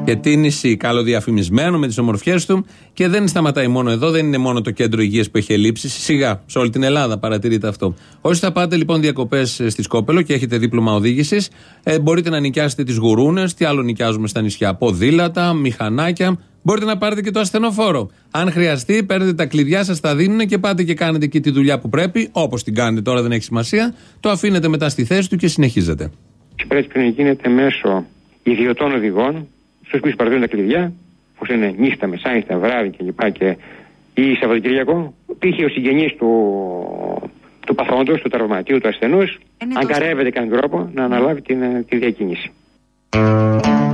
[SPEAKER 4] Και τι νησί, καλοδιαφημισμένο με τις ομορφιές του. Και δεν σταματάει μόνο εδώ, δεν είναι μόνο το κέντρο υγείας που έχει ελλείψει. Σιγά, σε όλη την Ελλάδα παρατηρείται αυτό. Όσοι θα πάτε λοιπόν διακοπές στη Σκόπελο και έχετε δίπλωμα οδήγησης, ε, μπορείτε να νοικιάσετε τις γουρούνες. Τι άλλο νοικιάζουμε στα νησιά, ποδήλατα, μηχανάκια. Μπορείτε να πάρετε και το ασθενοφόρο. Αν χρειαστεί, παίρνετε τα κλειδιά σας, τα δίνουν και πάτε και κάνετε εκεί τη δουλειά που πρέπει, όπως την κάνετε τώρα, δεν έχει σημασία. Το αφήνετε μετά στη θέση του και συνεχίζετε.
[SPEAKER 26] Και πρέπει να γίνεται μέσω ιδιωτών οδηγών, στου οποίους παραδίνουν τα κλειδιά, όπω είναι νύχτα, μεσάνυχτα, βράδυ κλπ. Και, ή Σαββατοκυριακό, π.χ. ο συγγενής του, του παθόντος, του τραυματίου, του ασθενούς, αν καρεύεται κανέναν τρόπο, να αναλάβει την, ε, τη διακίνηση.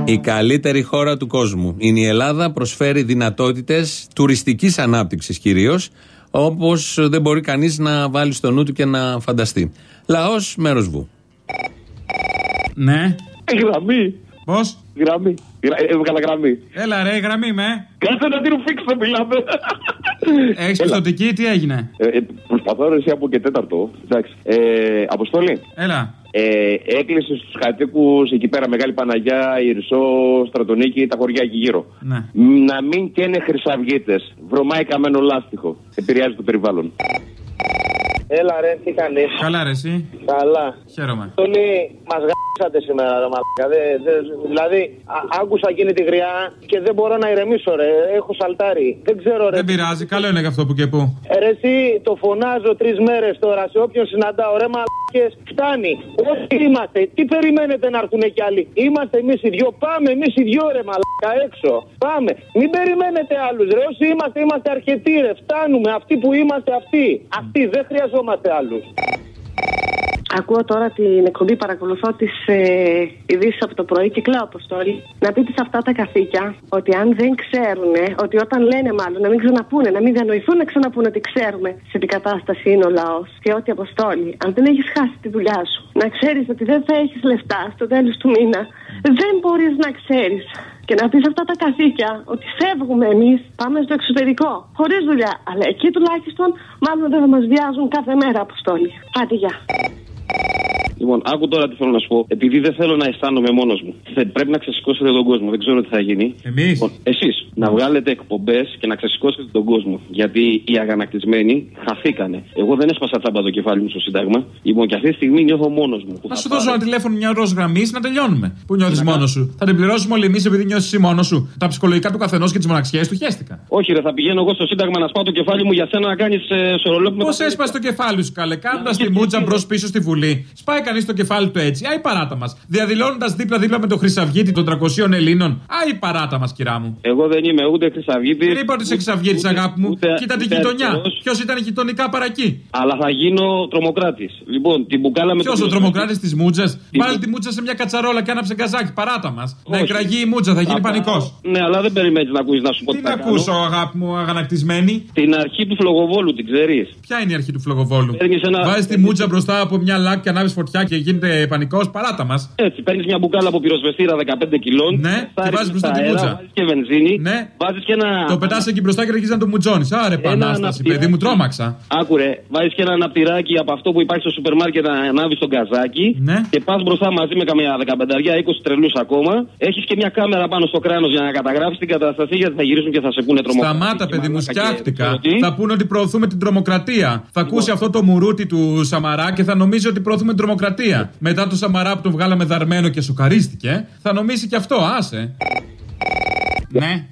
[SPEAKER 4] Η καλύτερη χώρα του κόσμου. Είναι η Ελλάδα, προσφέρει δυνατότητες τουριστικής ανάπτυξης κυρίως, όπως δεν μπορεί κανείς να βάλει στο νου του και να φανταστεί. Λαός, μέρος βου.
[SPEAKER 16] Ναι.
[SPEAKER 27] Γραμμή.
[SPEAKER 16] Πώς;
[SPEAKER 27] Γραμμή. Γρα... Έβγαλα γραμμή.
[SPEAKER 16] Έλα ρε, γραμμή με.
[SPEAKER 27] Κάτσε να την φίξω, μιλάμε.
[SPEAKER 16] Έχεις πιστοτική, τι έγινε;
[SPEAKER 27] Ε, ε, προσπαθώ ρε, εσύ από και τέταρτο. Εντάξει. Ε, Αποστόλη.
[SPEAKER 16] Έλα.
[SPEAKER 27] Ε, έκλεισε στους κατοίκου εκεί πέρα, Μεγάλη Παναγιά, Ιρσό, Στρατονίκη, τα χωριά εκεί γύρω.
[SPEAKER 16] Ναι.
[SPEAKER 27] Να μην καίνε χρυσαυγίτες. Βρωμάει καμένο λάστιχο. Επηρεάζει το περιβάλλον.
[SPEAKER 28] Έλα ρε, τι κάνεις;
[SPEAKER 16] Καλά, ρε, εσύ;
[SPEAKER 28] Καλά.
[SPEAKER 16] Χαίρομαι.
[SPEAKER 28] Όλοι μας γράψατε σήμερα, ρε μαλάκα. Δε- δε- δηλαδή, α- άκουσα εκείνη τη γριά και δεν μπορώ να ηρεμήσω, ρε. Έχω σαλτάρει. Δεν ξέρω, ρε.
[SPEAKER 16] Δεν πειράζει, καλό είναι και αυτό που και που.
[SPEAKER 28] Ε, Ρε, εσύ το φωνάζω τρεις μέρες τώρα σε όποιον συναντάω. Ρε, μαλάκε, φτάνει. Όσοι είμαστε, τι περιμένετε να έρθουν κι άλλοι; Είμαστε εμείς οι δυο. Πάμε εμείς οι δυο, ρε, μαλάκα έξω. Πάμε. Μην περιμένετε άλλους, ρε. Όσοι είμαστε, είμαστε αρκετοί, ρε. Φτάνουμε. Αυτοί που είμαστε, αυτοί. Αυτοί. Δεν χρειαζόμαστε άλλους.
[SPEAKER 29] Ακούω τώρα την εκπομπή, παρακολουθώ τις ε, ειδήσεις από το πρωί και κλαίω αποστόλη. Να πείτε σε αυτά τα καθήκια ότι αν δεν ξέρουν, ότι όταν λένε μάλλον να μην ξαναπούνε, να μην διανοηθούν να ξαναπούνε ότι ξέρουμε σε τι κατάσταση είναι ο λαός και ότι αποστόλη, αν δεν έχεις χάσει τη δουλειά σου, να ξέρεις ότι δεν θα έχεις λεφτά στο τέλος του μήνα, δεν μπορείς να ξέρεις. Και να πεις αυτά τα καθήκια ότι φεύγουμε εμείς, πάμε στο εξωτερικό, χωρίς δουλειά. Αλλά εκεί τουλάχιστον μάλλον δεν θα μας βιάζουν κάθε μέρα, Αποστόλη. Πάτε, γεια.
[SPEAKER 30] you Λοιπόν, άκου τώρα τι θέλω να σου πω. Επειδή δεν θέλω να αισθάνομαι μόνος μου, θε- πρέπει να ξεσηκώσετε τον κόσμο. Δεν ξέρω τι θα γίνει.
[SPEAKER 16] Εμείς;
[SPEAKER 30] Λοιπόν, Εσείς να βγάλετε εκπομπές και να ξεσηκώσετε τον κόσμο. Γιατί οι αγανακτισμένοι χαθήκανε. Εγώ δεν έσπασα τσάμπα το κεφάλι μου στο Σύνταγμα. Λοιπόν, και αυτή τη στιγμή νιώθω μόνος μου. Που
[SPEAKER 16] Να
[SPEAKER 30] θα
[SPEAKER 16] σου
[SPEAKER 30] πάρω-
[SPEAKER 16] δώσω ένα τηλέφωνο μια ροζ γραμμής να τελειώνουμε. Που νιώθεις μόνος σου; Θα την πληρώσουμε όλοι εμείς επειδή νιώθεις εσύ μόνος σου. Τα ψυχολογικά του καθενός και τις μοναξιές του χαίστηκα.
[SPEAKER 30] Όχι, ρε, θα πηγαίνω εγώ στο Σύνταγμα να σπάω το κεφάλι μου για σένα να κάνεις ε, σορολόπι
[SPEAKER 16] Πώς έσπασε το κεφάλι σου, καλέ, κάνοντα τη μούτσα μπρος πίσω στη Βουλή. Σπάει κανείς το κεφάλι του έτσι. Άι παράτα μας. Διαδηλώνοντας δίπλα-δίπλα με το Χρυσαυγίτη των 300 Ελλήνων. Άι παράτα μας, κυρά μου.
[SPEAKER 30] Εγώ δεν είμαι ούτε χρυσαυγίτη.
[SPEAKER 16] Δεν είπα ότι είσαι Χρυσαυγίτη, αγάπη μου. Κοίτα την
[SPEAKER 30] ούτε
[SPEAKER 16] γειτονιά.
[SPEAKER 30] αριστερός.
[SPEAKER 16] Ποιος ήταν γειτονικά παρακεί.
[SPEAKER 30] Αλλά θα γίνω τρομοκράτης. Λοιπόν, την μπουκάλα με
[SPEAKER 16] Ποιος
[SPEAKER 30] τον
[SPEAKER 16] ο τρομοκράτης της μούτσα.
[SPEAKER 30] Την-
[SPEAKER 16] Βάλει τη μούτσα σε μια κατσαρόλα και άναψε γκαζάκι. Παράτα μας. Να
[SPEAKER 30] Όχι.
[SPEAKER 16] εκραγεί η μούτσα, θα γίνει
[SPEAKER 30] Θα
[SPEAKER 16] πανικός.
[SPEAKER 30] πάω. Ναι, αλλά δεν περιμένεις να ακούσεις να σου πω
[SPEAKER 16] Τι
[SPEAKER 30] τι
[SPEAKER 16] να
[SPEAKER 30] θα κάνω.
[SPEAKER 16] ακούσω, αγάπη μου, αγανακτισμένη;
[SPEAKER 30] Την αρχή του φλογοβόλου την ξέρεις.
[SPEAKER 16] Ποια είναι η αρχή του φλογοβόλου;
[SPEAKER 30] Παίρνεις ένα-
[SPEAKER 16] Βάζεις τη μούτσα μπροστά από μια λάκ και ανάβεις φωτιά και γίνεται πανικός. Παράτα μας.
[SPEAKER 30] Έτσι, παίρνεις μια μπουκάλα από πυροσβεστήρα 15 κιλών.
[SPEAKER 16] Ναι,
[SPEAKER 30] θα
[SPEAKER 16] και βάζεις
[SPEAKER 30] ρίχνεις
[SPEAKER 16] μπροστά
[SPEAKER 30] τα
[SPEAKER 16] τη
[SPEAKER 30] αέρα,
[SPEAKER 16] μούτσα.
[SPEAKER 30] βάζεις και βενζίνη.
[SPEAKER 16] Ναι.
[SPEAKER 30] Βάζεις και ένα.
[SPEAKER 16] Το πετάς εκεί μπροστά και αρχίζεις να το μουτζώνεις. Άρε, επανάσταση,
[SPEAKER 30] αναπτυράκι.
[SPEAKER 16] παιδί μου, τρόμαξα.
[SPEAKER 30] Άκουρε, βάζεις και ένα αναπτυράκι από αυτό που υπάρχει στο σούπερ μάρκετ να ανάβεις τον καζάκι.
[SPEAKER 16] Ναι.
[SPEAKER 30] Και πας μπροστά μαζί με καμιά 15-20 τρελούς ακόμα. Έχεις και μια κάμερα πάνω στο κράνος για να καταγράψεις την κατάσταση γιατί θα γυρίσουν και θα σε πούνε τρομοκράτη.
[SPEAKER 16] Σταμάτα, παιδί μου, σκιάχτηκα.
[SPEAKER 30] ξέρω τι.
[SPEAKER 16] Θα πούνε ότι προωθούμε την τρομοκρατία. Θα ακούσει αυτό το μουρούτι του Σαμαρά και θα νομίζει ότι προωθούμε την τρομοκρατία. Μετά το Σαμαρά που τον βγάλαμε δαρμένο και σοκαρίστηκε, θα νομίσει και αυτό, άσε. Ναι.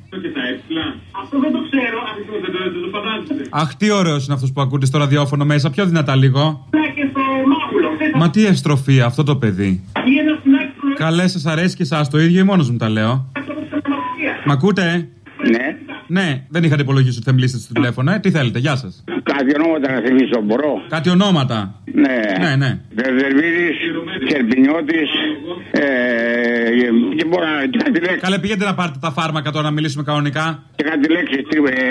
[SPEAKER 31] Αυτό δεν το ξέρω, αυτό δεν το, δεν το φαντάζεστε.
[SPEAKER 16] Αχ, τι ωραίος είναι αυτός που ακούτε στο ραδιόφωνο μέσα. Πιο δυνατά λίγο.
[SPEAKER 31] Και στο μάγουλο.
[SPEAKER 16] Μα τι ευστροφή αυτό το παιδί.
[SPEAKER 31] Ή ένα συνάξιμο
[SPEAKER 16] Καλέ, σας αρέσει και εσά το ίδιο ή μόνος μου τα λέω. Μ' ακούτε, ε;
[SPEAKER 32] Ναι.
[SPEAKER 16] Ναι, δεν είχατε υπολογίσει ότι θα μιλήσετε στο τηλέφωνο, ε. Τι θέλετε, γεια σας.
[SPEAKER 32] Κάτι ονόματα να θυμίσω, μπορώ;
[SPEAKER 16] Κάτι ονόματα.
[SPEAKER 32] Ναι.
[SPEAKER 16] Ναι, ναι.
[SPEAKER 32] Δερβίδης, Κερπινιώτης, ε, και μπορώ να και κάτι λέξει.
[SPEAKER 16] Καλέ, πηγαίνετε να πάρετε τα φάρμακα τώρα να μιλήσουμε κανονικά.
[SPEAKER 32] Και κάτι λέξει,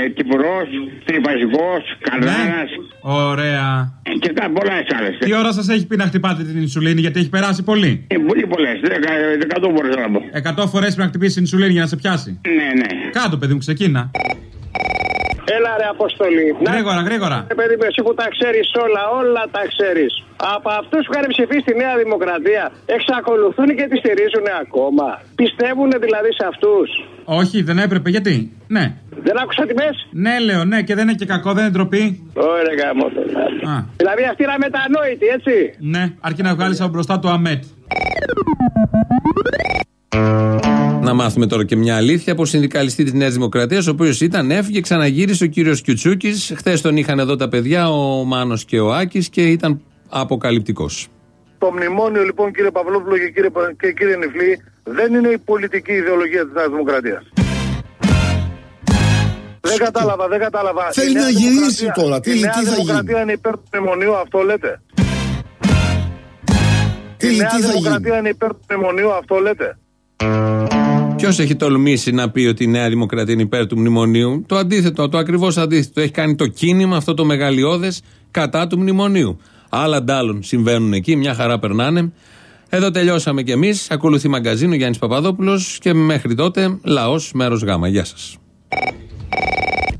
[SPEAKER 32] ε, Κυπρός, Τριφασικός, Καρδάνας
[SPEAKER 16] Ωραία.
[SPEAKER 32] και τα πολλά άλλες.
[SPEAKER 16] Τι ώρα σας έχει πει να χτυπάτε την ινσουλίνη, γιατί έχει περάσει πολύ;
[SPEAKER 32] Ε, πολύ πολλές, δεκα, δεκατό μπορείς να πω.
[SPEAKER 16] Εκατό φορές πρέπει να χτυπήσει την ινσουλίνη για να σε πιάσει.
[SPEAKER 32] Ναι, ναι.
[SPEAKER 16] Κάτω, παιδί μου, ξεκίνα.
[SPEAKER 31] Έλα ρε Αποστολή.
[SPEAKER 16] Γρήγορα, γρήγορα.
[SPEAKER 31] Ε, παιδί μου, εσύ που τα ξέρεις όλα, όλα τα ξέρεις. Από αυτούς που είχαν ψηφίσει τη Νέα Δημοκρατία, εξακολουθούν και τη στηρίζουν ακόμα. Πιστεύουν δηλαδή σε αυτούς;
[SPEAKER 16] Όχι, δεν έπρεπε, γιατί; Ναι.
[SPEAKER 31] Δεν άκουσα τι πες.
[SPEAKER 16] Ναι, λέω, ναι, και δεν είναι και κακό, δεν είναι ντροπή.
[SPEAKER 31] Ωραία, γάμο.
[SPEAKER 16] Α.
[SPEAKER 31] Δηλαδή αυτή είναι αμετανόητη, έτσι.
[SPEAKER 16] Ναι, αρκεί να βγάλεις από μπροστά το ΑΜΕΤ. Να μάθουμε τώρα και μια αλήθεια από συνδικαλιστή της Νέας Δημοκρατίας, ο οποίος ήταν, έφυγε, ξαναγύρισε ο κύριος Κιουτσούκης. Χθες τον είχαν εδώ τα παιδιά, ο Μάνος και ο Άκης, και ήταν αποκαλυπτικός.
[SPEAKER 33] Το μνημόνιο λοιπόν κύριε Παυλόπουλο και κύριε, Πα- και κύριε Νιφλή δεν είναι η πολιτική ιδεολογία της Νέας Δημοκρατίας. Δεν κατάλαβα, δεν κατάλαβα.
[SPEAKER 34] Θέλει
[SPEAKER 33] Η Νέα
[SPEAKER 34] να γυρίσει
[SPEAKER 33] Δημοκρατία-
[SPEAKER 34] τώρα. Τι-
[SPEAKER 33] η Νέα
[SPEAKER 34] τι θα
[SPEAKER 33] Δημοκρατία είναι υπέρ του μνημονίου, αυτό λέτε;
[SPEAKER 34] Τι,
[SPEAKER 33] η Νέα
[SPEAKER 34] τι θα
[SPEAKER 33] Δημοκρατία είναι υπέρ του μνημονίου, αυτό λέτε;
[SPEAKER 16] Ποιος έχει τολμήσει να πει ότι η Νέα Δημοκρατία είναι υπέρ του μνημονίου; Το αντίθετο, το ακριβώς αντίθετο. Έχει κάνει το κίνημα αυτό το μεγαλειώδες κατά του μνημονίου. Άλλα ντάλλον συμβαίνουν εκεί, μια χαρά περνάνε.
[SPEAKER 4] Εδώ τελειώσαμε κι εμείς. Ακολουθεί μαγκαζίνο Γιάννης Παπαδόπουλος και μέχρι τότε λαός μέρος Γ. Γεια σας.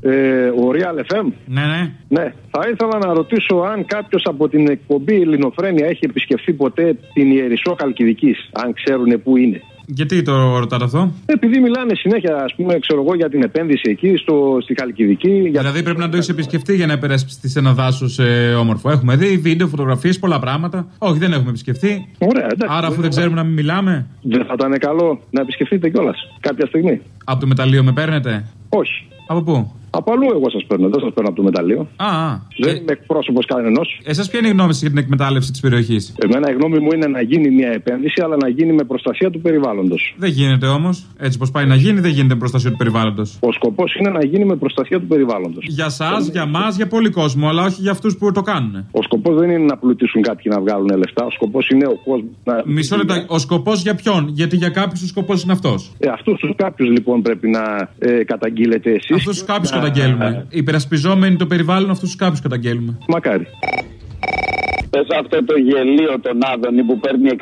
[SPEAKER 35] Ε, ο Real FM.
[SPEAKER 16] Ναι, ναι.
[SPEAKER 35] Ναι. Θα ήθελα να ρωτήσω αν κάποιος από την εκπομπή Ελληνοφρένια έχει επισκεφθεί ποτέ την Ιερισσό Χαλκιδική. Αν ξέρουν πού είναι.
[SPEAKER 16] Γιατί το ρωτάτε αυτό;
[SPEAKER 35] Επειδή μιλάνε συνέχεια, ας πούμε, ξέρω εγώ, για την επένδυση εκεί στο, στη Χαλκιδική. Για...
[SPEAKER 16] Δηλαδή πρέπει να το έχεις επισκεφτεί για να υπερασπιστεί ένα δάσος ε, όμορφο. Έχουμε δει βίντεο, φωτογραφίες, πολλά πράγματα. Όχι, δεν έχουμε επισκεφτεί.
[SPEAKER 35] Ωραία, εντάξει.
[SPEAKER 16] Άρα, αφού δεν ξέρουμε να μην μιλάμε.
[SPEAKER 35] Δεν θα ήταν καλό να επισκεφτείτε κιόλας κάποια στιγμή.
[SPEAKER 16] Από το μεταλλείο με παίρνετε;
[SPEAKER 35] Όχι.
[SPEAKER 16] Από πού;
[SPEAKER 35] Από αλλού εγώ σας παίρνω, δεν σας παίρνω από το μεταλλείο.
[SPEAKER 16] Α, α.
[SPEAKER 35] Δεν είμαι εκπρόσωπος κανενό.
[SPEAKER 16] Εσάς ποια είναι η γνώμη σας για την εκμετάλλευση της περιοχής;
[SPEAKER 35] Εμένα η γνώμη μου είναι να γίνει μια επένδυση, αλλά να γίνει με προστασία του περιβάλλοντος.
[SPEAKER 16] Δεν γίνεται όμως. Έτσι πώ πάει να γίνει, δεν γίνεται με προστασία του περιβάλλοντος.
[SPEAKER 35] Ο σκοπός είναι να γίνει με προστασία του περιβάλλοντος.
[SPEAKER 16] Για εσά, για εμά, για πολύ κόσμο, αλλά όχι για αυτούς που το κάνουν.
[SPEAKER 35] Ο σκοπός δεν είναι να πλουτίσουν κάποιοι να βγάλουν λεφτά. Ο σκοπός είναι ο κόσμος να.
[SPEAKER 16] Μισό λεπτό. Ο σκοπός για ποιον, γιατί για κάποιους ο σκοπός είναι αυτός.
[SPEAKER 35] Ε, αυτούς τους κάποιους λοιπόν πρέπει να ε, καταγγείλετε εσείς.
[SPEAKER 16] Αυτούς τους κάποιους καταγγέλουμε. Υπερασπιζόμενοι το περιβάλλον, αυτούς τους κάποιους καταγγέλουμε.
[SPEAKER 35] Μακάρι.
[SPEAKER 22] Πες αυτό το γελίο τον Άδωνη που παίρνει 6.500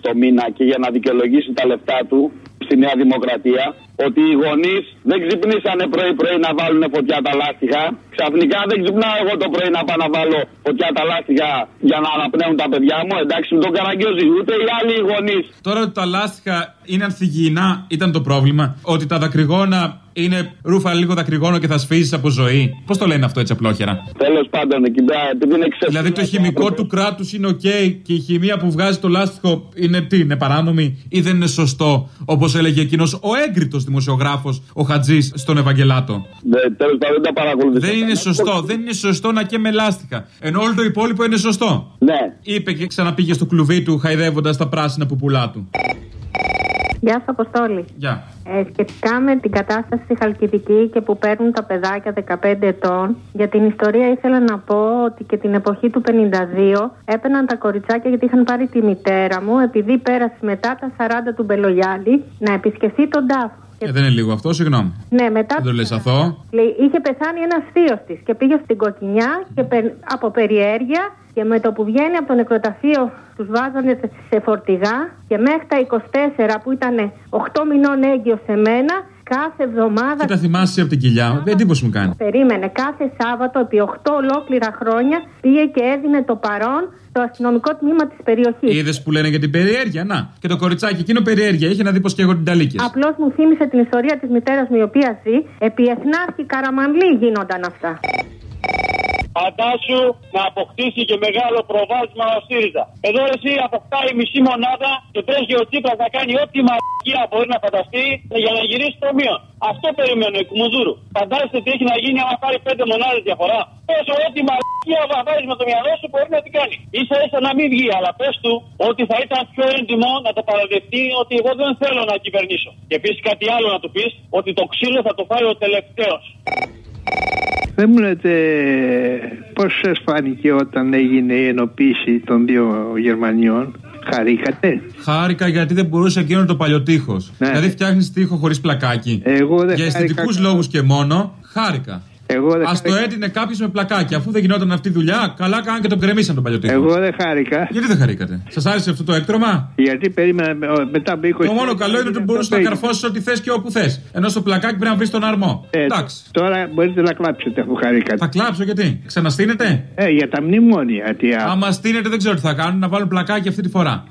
[SPEAKER 22] το μήνα και για να δικαιολογήσει τα λεφτά του στη Νέα Δημοκρατία ότι οι γονείς δεν ξυπνήσανε πρωί-πρωί να βάλουν φωτιά τα λάστιχα. Ξαφνικά δεν ξυπνάω εγώ το πρωί να πάω να βάλω φωτιά τα λάστιχα για να αναπνέουν τα παιδιά μου. Εντάξει, με τον καραγκιόζη, ούτε οι άλλοι γονείς.
[SPEAKER 16] Τώρα ότι τα λάστιχα είναι ανθυγιεινά ήταν το πρόβλημα. Ότι τα δακρυγόνα είναι ρούφα λίγο δακρυγόνο και θα σφίζεις από ζωή. Πώς το λένε αυτό έτσι απλόχερα;
[SPEAKER 22] Τέλος πάντων, εκεί πέρα, επειδή είναι ξεφύγει.
[SPEAKER 16] Δηλαδή το χημικό του κράτους είναι οκ και η χημεία που βγάζει το λάστιχο είναι τι, είναι παράνομη ή δεν είναι σωστό, όπως έλεγε εκείνος ο έγκριτος δημοσιογράφος, ο Χατζής στον Ευαγγελάτο;
[SPEAKER 22] Τέλος πάντων, δεν τα παρακολουθήσω.
[SPEAKER 16] Δεν είναι σωστό, δεν είναι σωστό να καίμε λάστιχα. Ενώ όλο το υπόλοιπο είναι σωστό.
[SPEAKER 22] Ναι.
[SPEAKER 16] Είπε και ξαναπήγε στο κλουβί του χαϊδεύοντας τα πράσινα πούπουλά του.
[SPEAKER 36] Γεια σου, Αποστόλη.
[SPEAKER 16] Γεια.
[SPEAKER 36] Ε, σχετικά με την κατάσταση στη Χαλκιδική και που παίρνουν τα παιδάκια 15 ετών, για την ιστορία ήθελα να πω ότι και την εποχή του 52 έπαιρναν τα κοριτσάκια γιατί είχαν πάρει τη μητέρα μου, επειδή πέρασε μετά τα 40 του Μπελογιάλη, να επισκεφθεί τον τάφο.
[SPEAKER 16] Ε, δεν είναι λίγο αυτό, συγγνώμη.
[SPEAKER 36] Ναι, μετά.
[SPEAKER 16] Δεν το λες αθώο.
[SPEAKER 36] Λέει, είχε πεθάνει ένας θείος της και πήγε στην κοκκινιά και πε- από περιέργεια και με το που βγαίνει από το νεκροταφείο τους βάζανε σε- σε φορτηγά και μέχρι τα 24 που ήταν 8 μηνών έγκυο σε μένα, κάθε εβδομάδα.
[SPEAKER 16] Και τα θυμάσαι από την κοιλιά. Δεν εντύπωση μου κάνει.
[SPEAKER 36] Περίμενε κάθε Σάββατο επί 8 ολόκληρα χρόνια πήγε και έδινε το παρόν στο αστυνομικό τμήμα της περιοχής.
[SPEAKER 16] Είδες που λένε για την περιέργεια. Να. Και το κοριτσάκι εκείνο περιέργεια. Είχε να δει πως και εγώ την ταλίκη.
[SPEAKER 36] Απλώς μου θύμισε την ιστορία της μητέρας μου η οποία ζει. Επί Εθνάρχη Καραμανλή γίνονταν αυτά.
[SPEAKER 37] Φαντάσου να αποκτήσει και μεγάλο προβάδισμα ο ΣΥΡΙΖΑ. Εδώ εσύ αποκτάει μισή μονάδα και τρέχει ο Τσίπρα να κάνει ό,τι μαλακία μπορεί να φανταστεί για να γυρίσει το μείον. Αυτό περιμένω εκ Μουζούρου. Φαντάζεστε τι έχει να γίνει άμα πάρει πέντε μονάδες διαφορά. Πόσο ό,τι μαλακία βαβάζει με το μυαλό σου μπορεί να την κάνει. σα ίσα να μην βγει, αλλά πες του ότι θα ήταν πιο έντιμο να το παραδεχτεί ότι εγώ δεν θέλω να κυβερνήσω. Και επίσης κάτι άλλο να του πεις ότι το ξύλο θα το φάει ο τελευταίος.
[SPEAKER 38] Δεν μου λέτε πώς σας φάνηκε όταν έγινε η ενοποίηση των δύο Γερμανιών; Χαρήκατε;
[SPEAKER 16] Χάρηκα γιατί δεν μπορούσε εκείνο το παλιοτύχο. Δηλαδή φτιάχνεις τείχο χωρίς πλακάκι.
[SPEAKER 38] Ναι. Εγώ δεν
[SPEAKER 16] Για αισθητικούς
[SPEAKER 38] χάρηκα
[SPEAKER 16] λόγους και μόνο, χάρηκα.
[SPEAKER 38] Εγώ δεν
[SPEAKER 16] Α το
[SPEAKER 38] χάρηκα.
[SPEAKER 16] έτεινε κάποιος με πλακάκι. Αφού δεν γινόταν αυτή η δουλειά, καλά κάναν και τον κρεμίσαν τον παλιοτύχο.
[SPEAKER 38] Εγώ δεν χάρηκα.
[SPEAKER 16] Γιατί δεν χαρήκατε. Σας άρεσε αυτό το έκτρωμα;
[SPEAKER 38] Γιατί περίμενα με- μετά από 20
[SPEAKER 16] Το μόνο καλό είναι ότι μπορούσες να καρφώσεις ό,τι θες και όπου θες. Ενώ στο πλακάκι πρέπει να βρεις τον αρμό.
[SPEAKER 38] Ε,
[SPEAKER 16] Εντάξει.
[SPEAKER 38] Τώρα μπορείτε να κλάψετε αφού χαρήκατε.
[SPEAKER 16] Θα κλάψω γιατί; Ξαναστείνετε;
[SPEAKER 38] Ε, για τα μνημόνια. Τι άλλο.
[SPEAKER 16] Άμα στείνετε δεν ξέρω τι θα κάνουν. Να βάλουν πλακάκι αυτή τη φορά.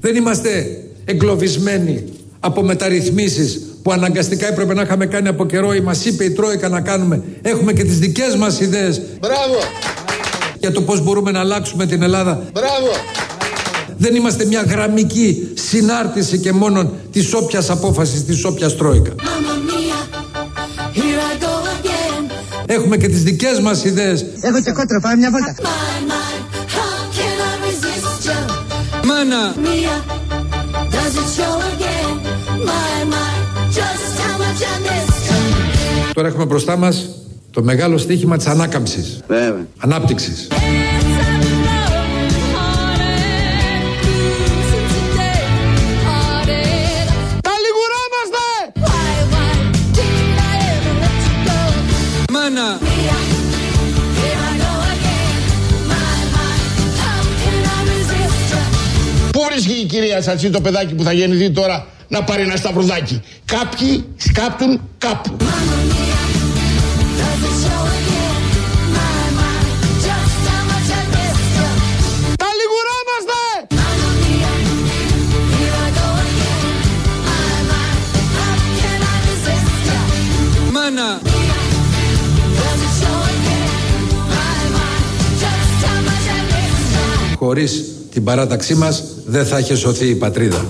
[SPEAKER 1] Δεν είμαστε εγκλωβισμένοι από μεταρρυθμίσεις που αναγκαστικά έπρεπε να είχαμε κάνει από καιρό ή μας είπε η Τρόικα να κάνουμε. Έχουμε και τις δικές μας ιδέες
[SPEAKER 11] Μπράβο!
[SPEAKER 1] για το πώς μπορούμε να αλλάξουμε την Ελλάδα.
[SPEAKER 11] Μπράβο!
[SPEAKER 1] Δεν είμαστε μια γραμμική συνάρτηση και μόνον της όποιας απόφασης, της όποιας Τρόικα. Έχουμε και τις δικές μας ιδέες.
[SPEAKER 39] Έχω και κότρο, πάμε μια βόλτα.
[SPEAKER 1] Μάνα! Τώρα έχουμε μπροστά μας το μεγάλο στοίχημα της ανάκαμψης.
[SPEAKER 11] Βέβαια.
[SPEAKER 1] Ανάπτυξης.
[SPEAKER 40] Τα λιγουράμαστε!
[SPEAKER 1] Μάνα!
[SPEAKER 8] κυρία σας ή το παιδάκι που θα γεννηθεί τώρα να πάρει ένα σταυρουδάκι; Κάποιοι σκάπτουν κάπου.
[SPEAKER 1] Χωρίς την παράταξή μας δεν θα είχε σωθεί η πατρίδα.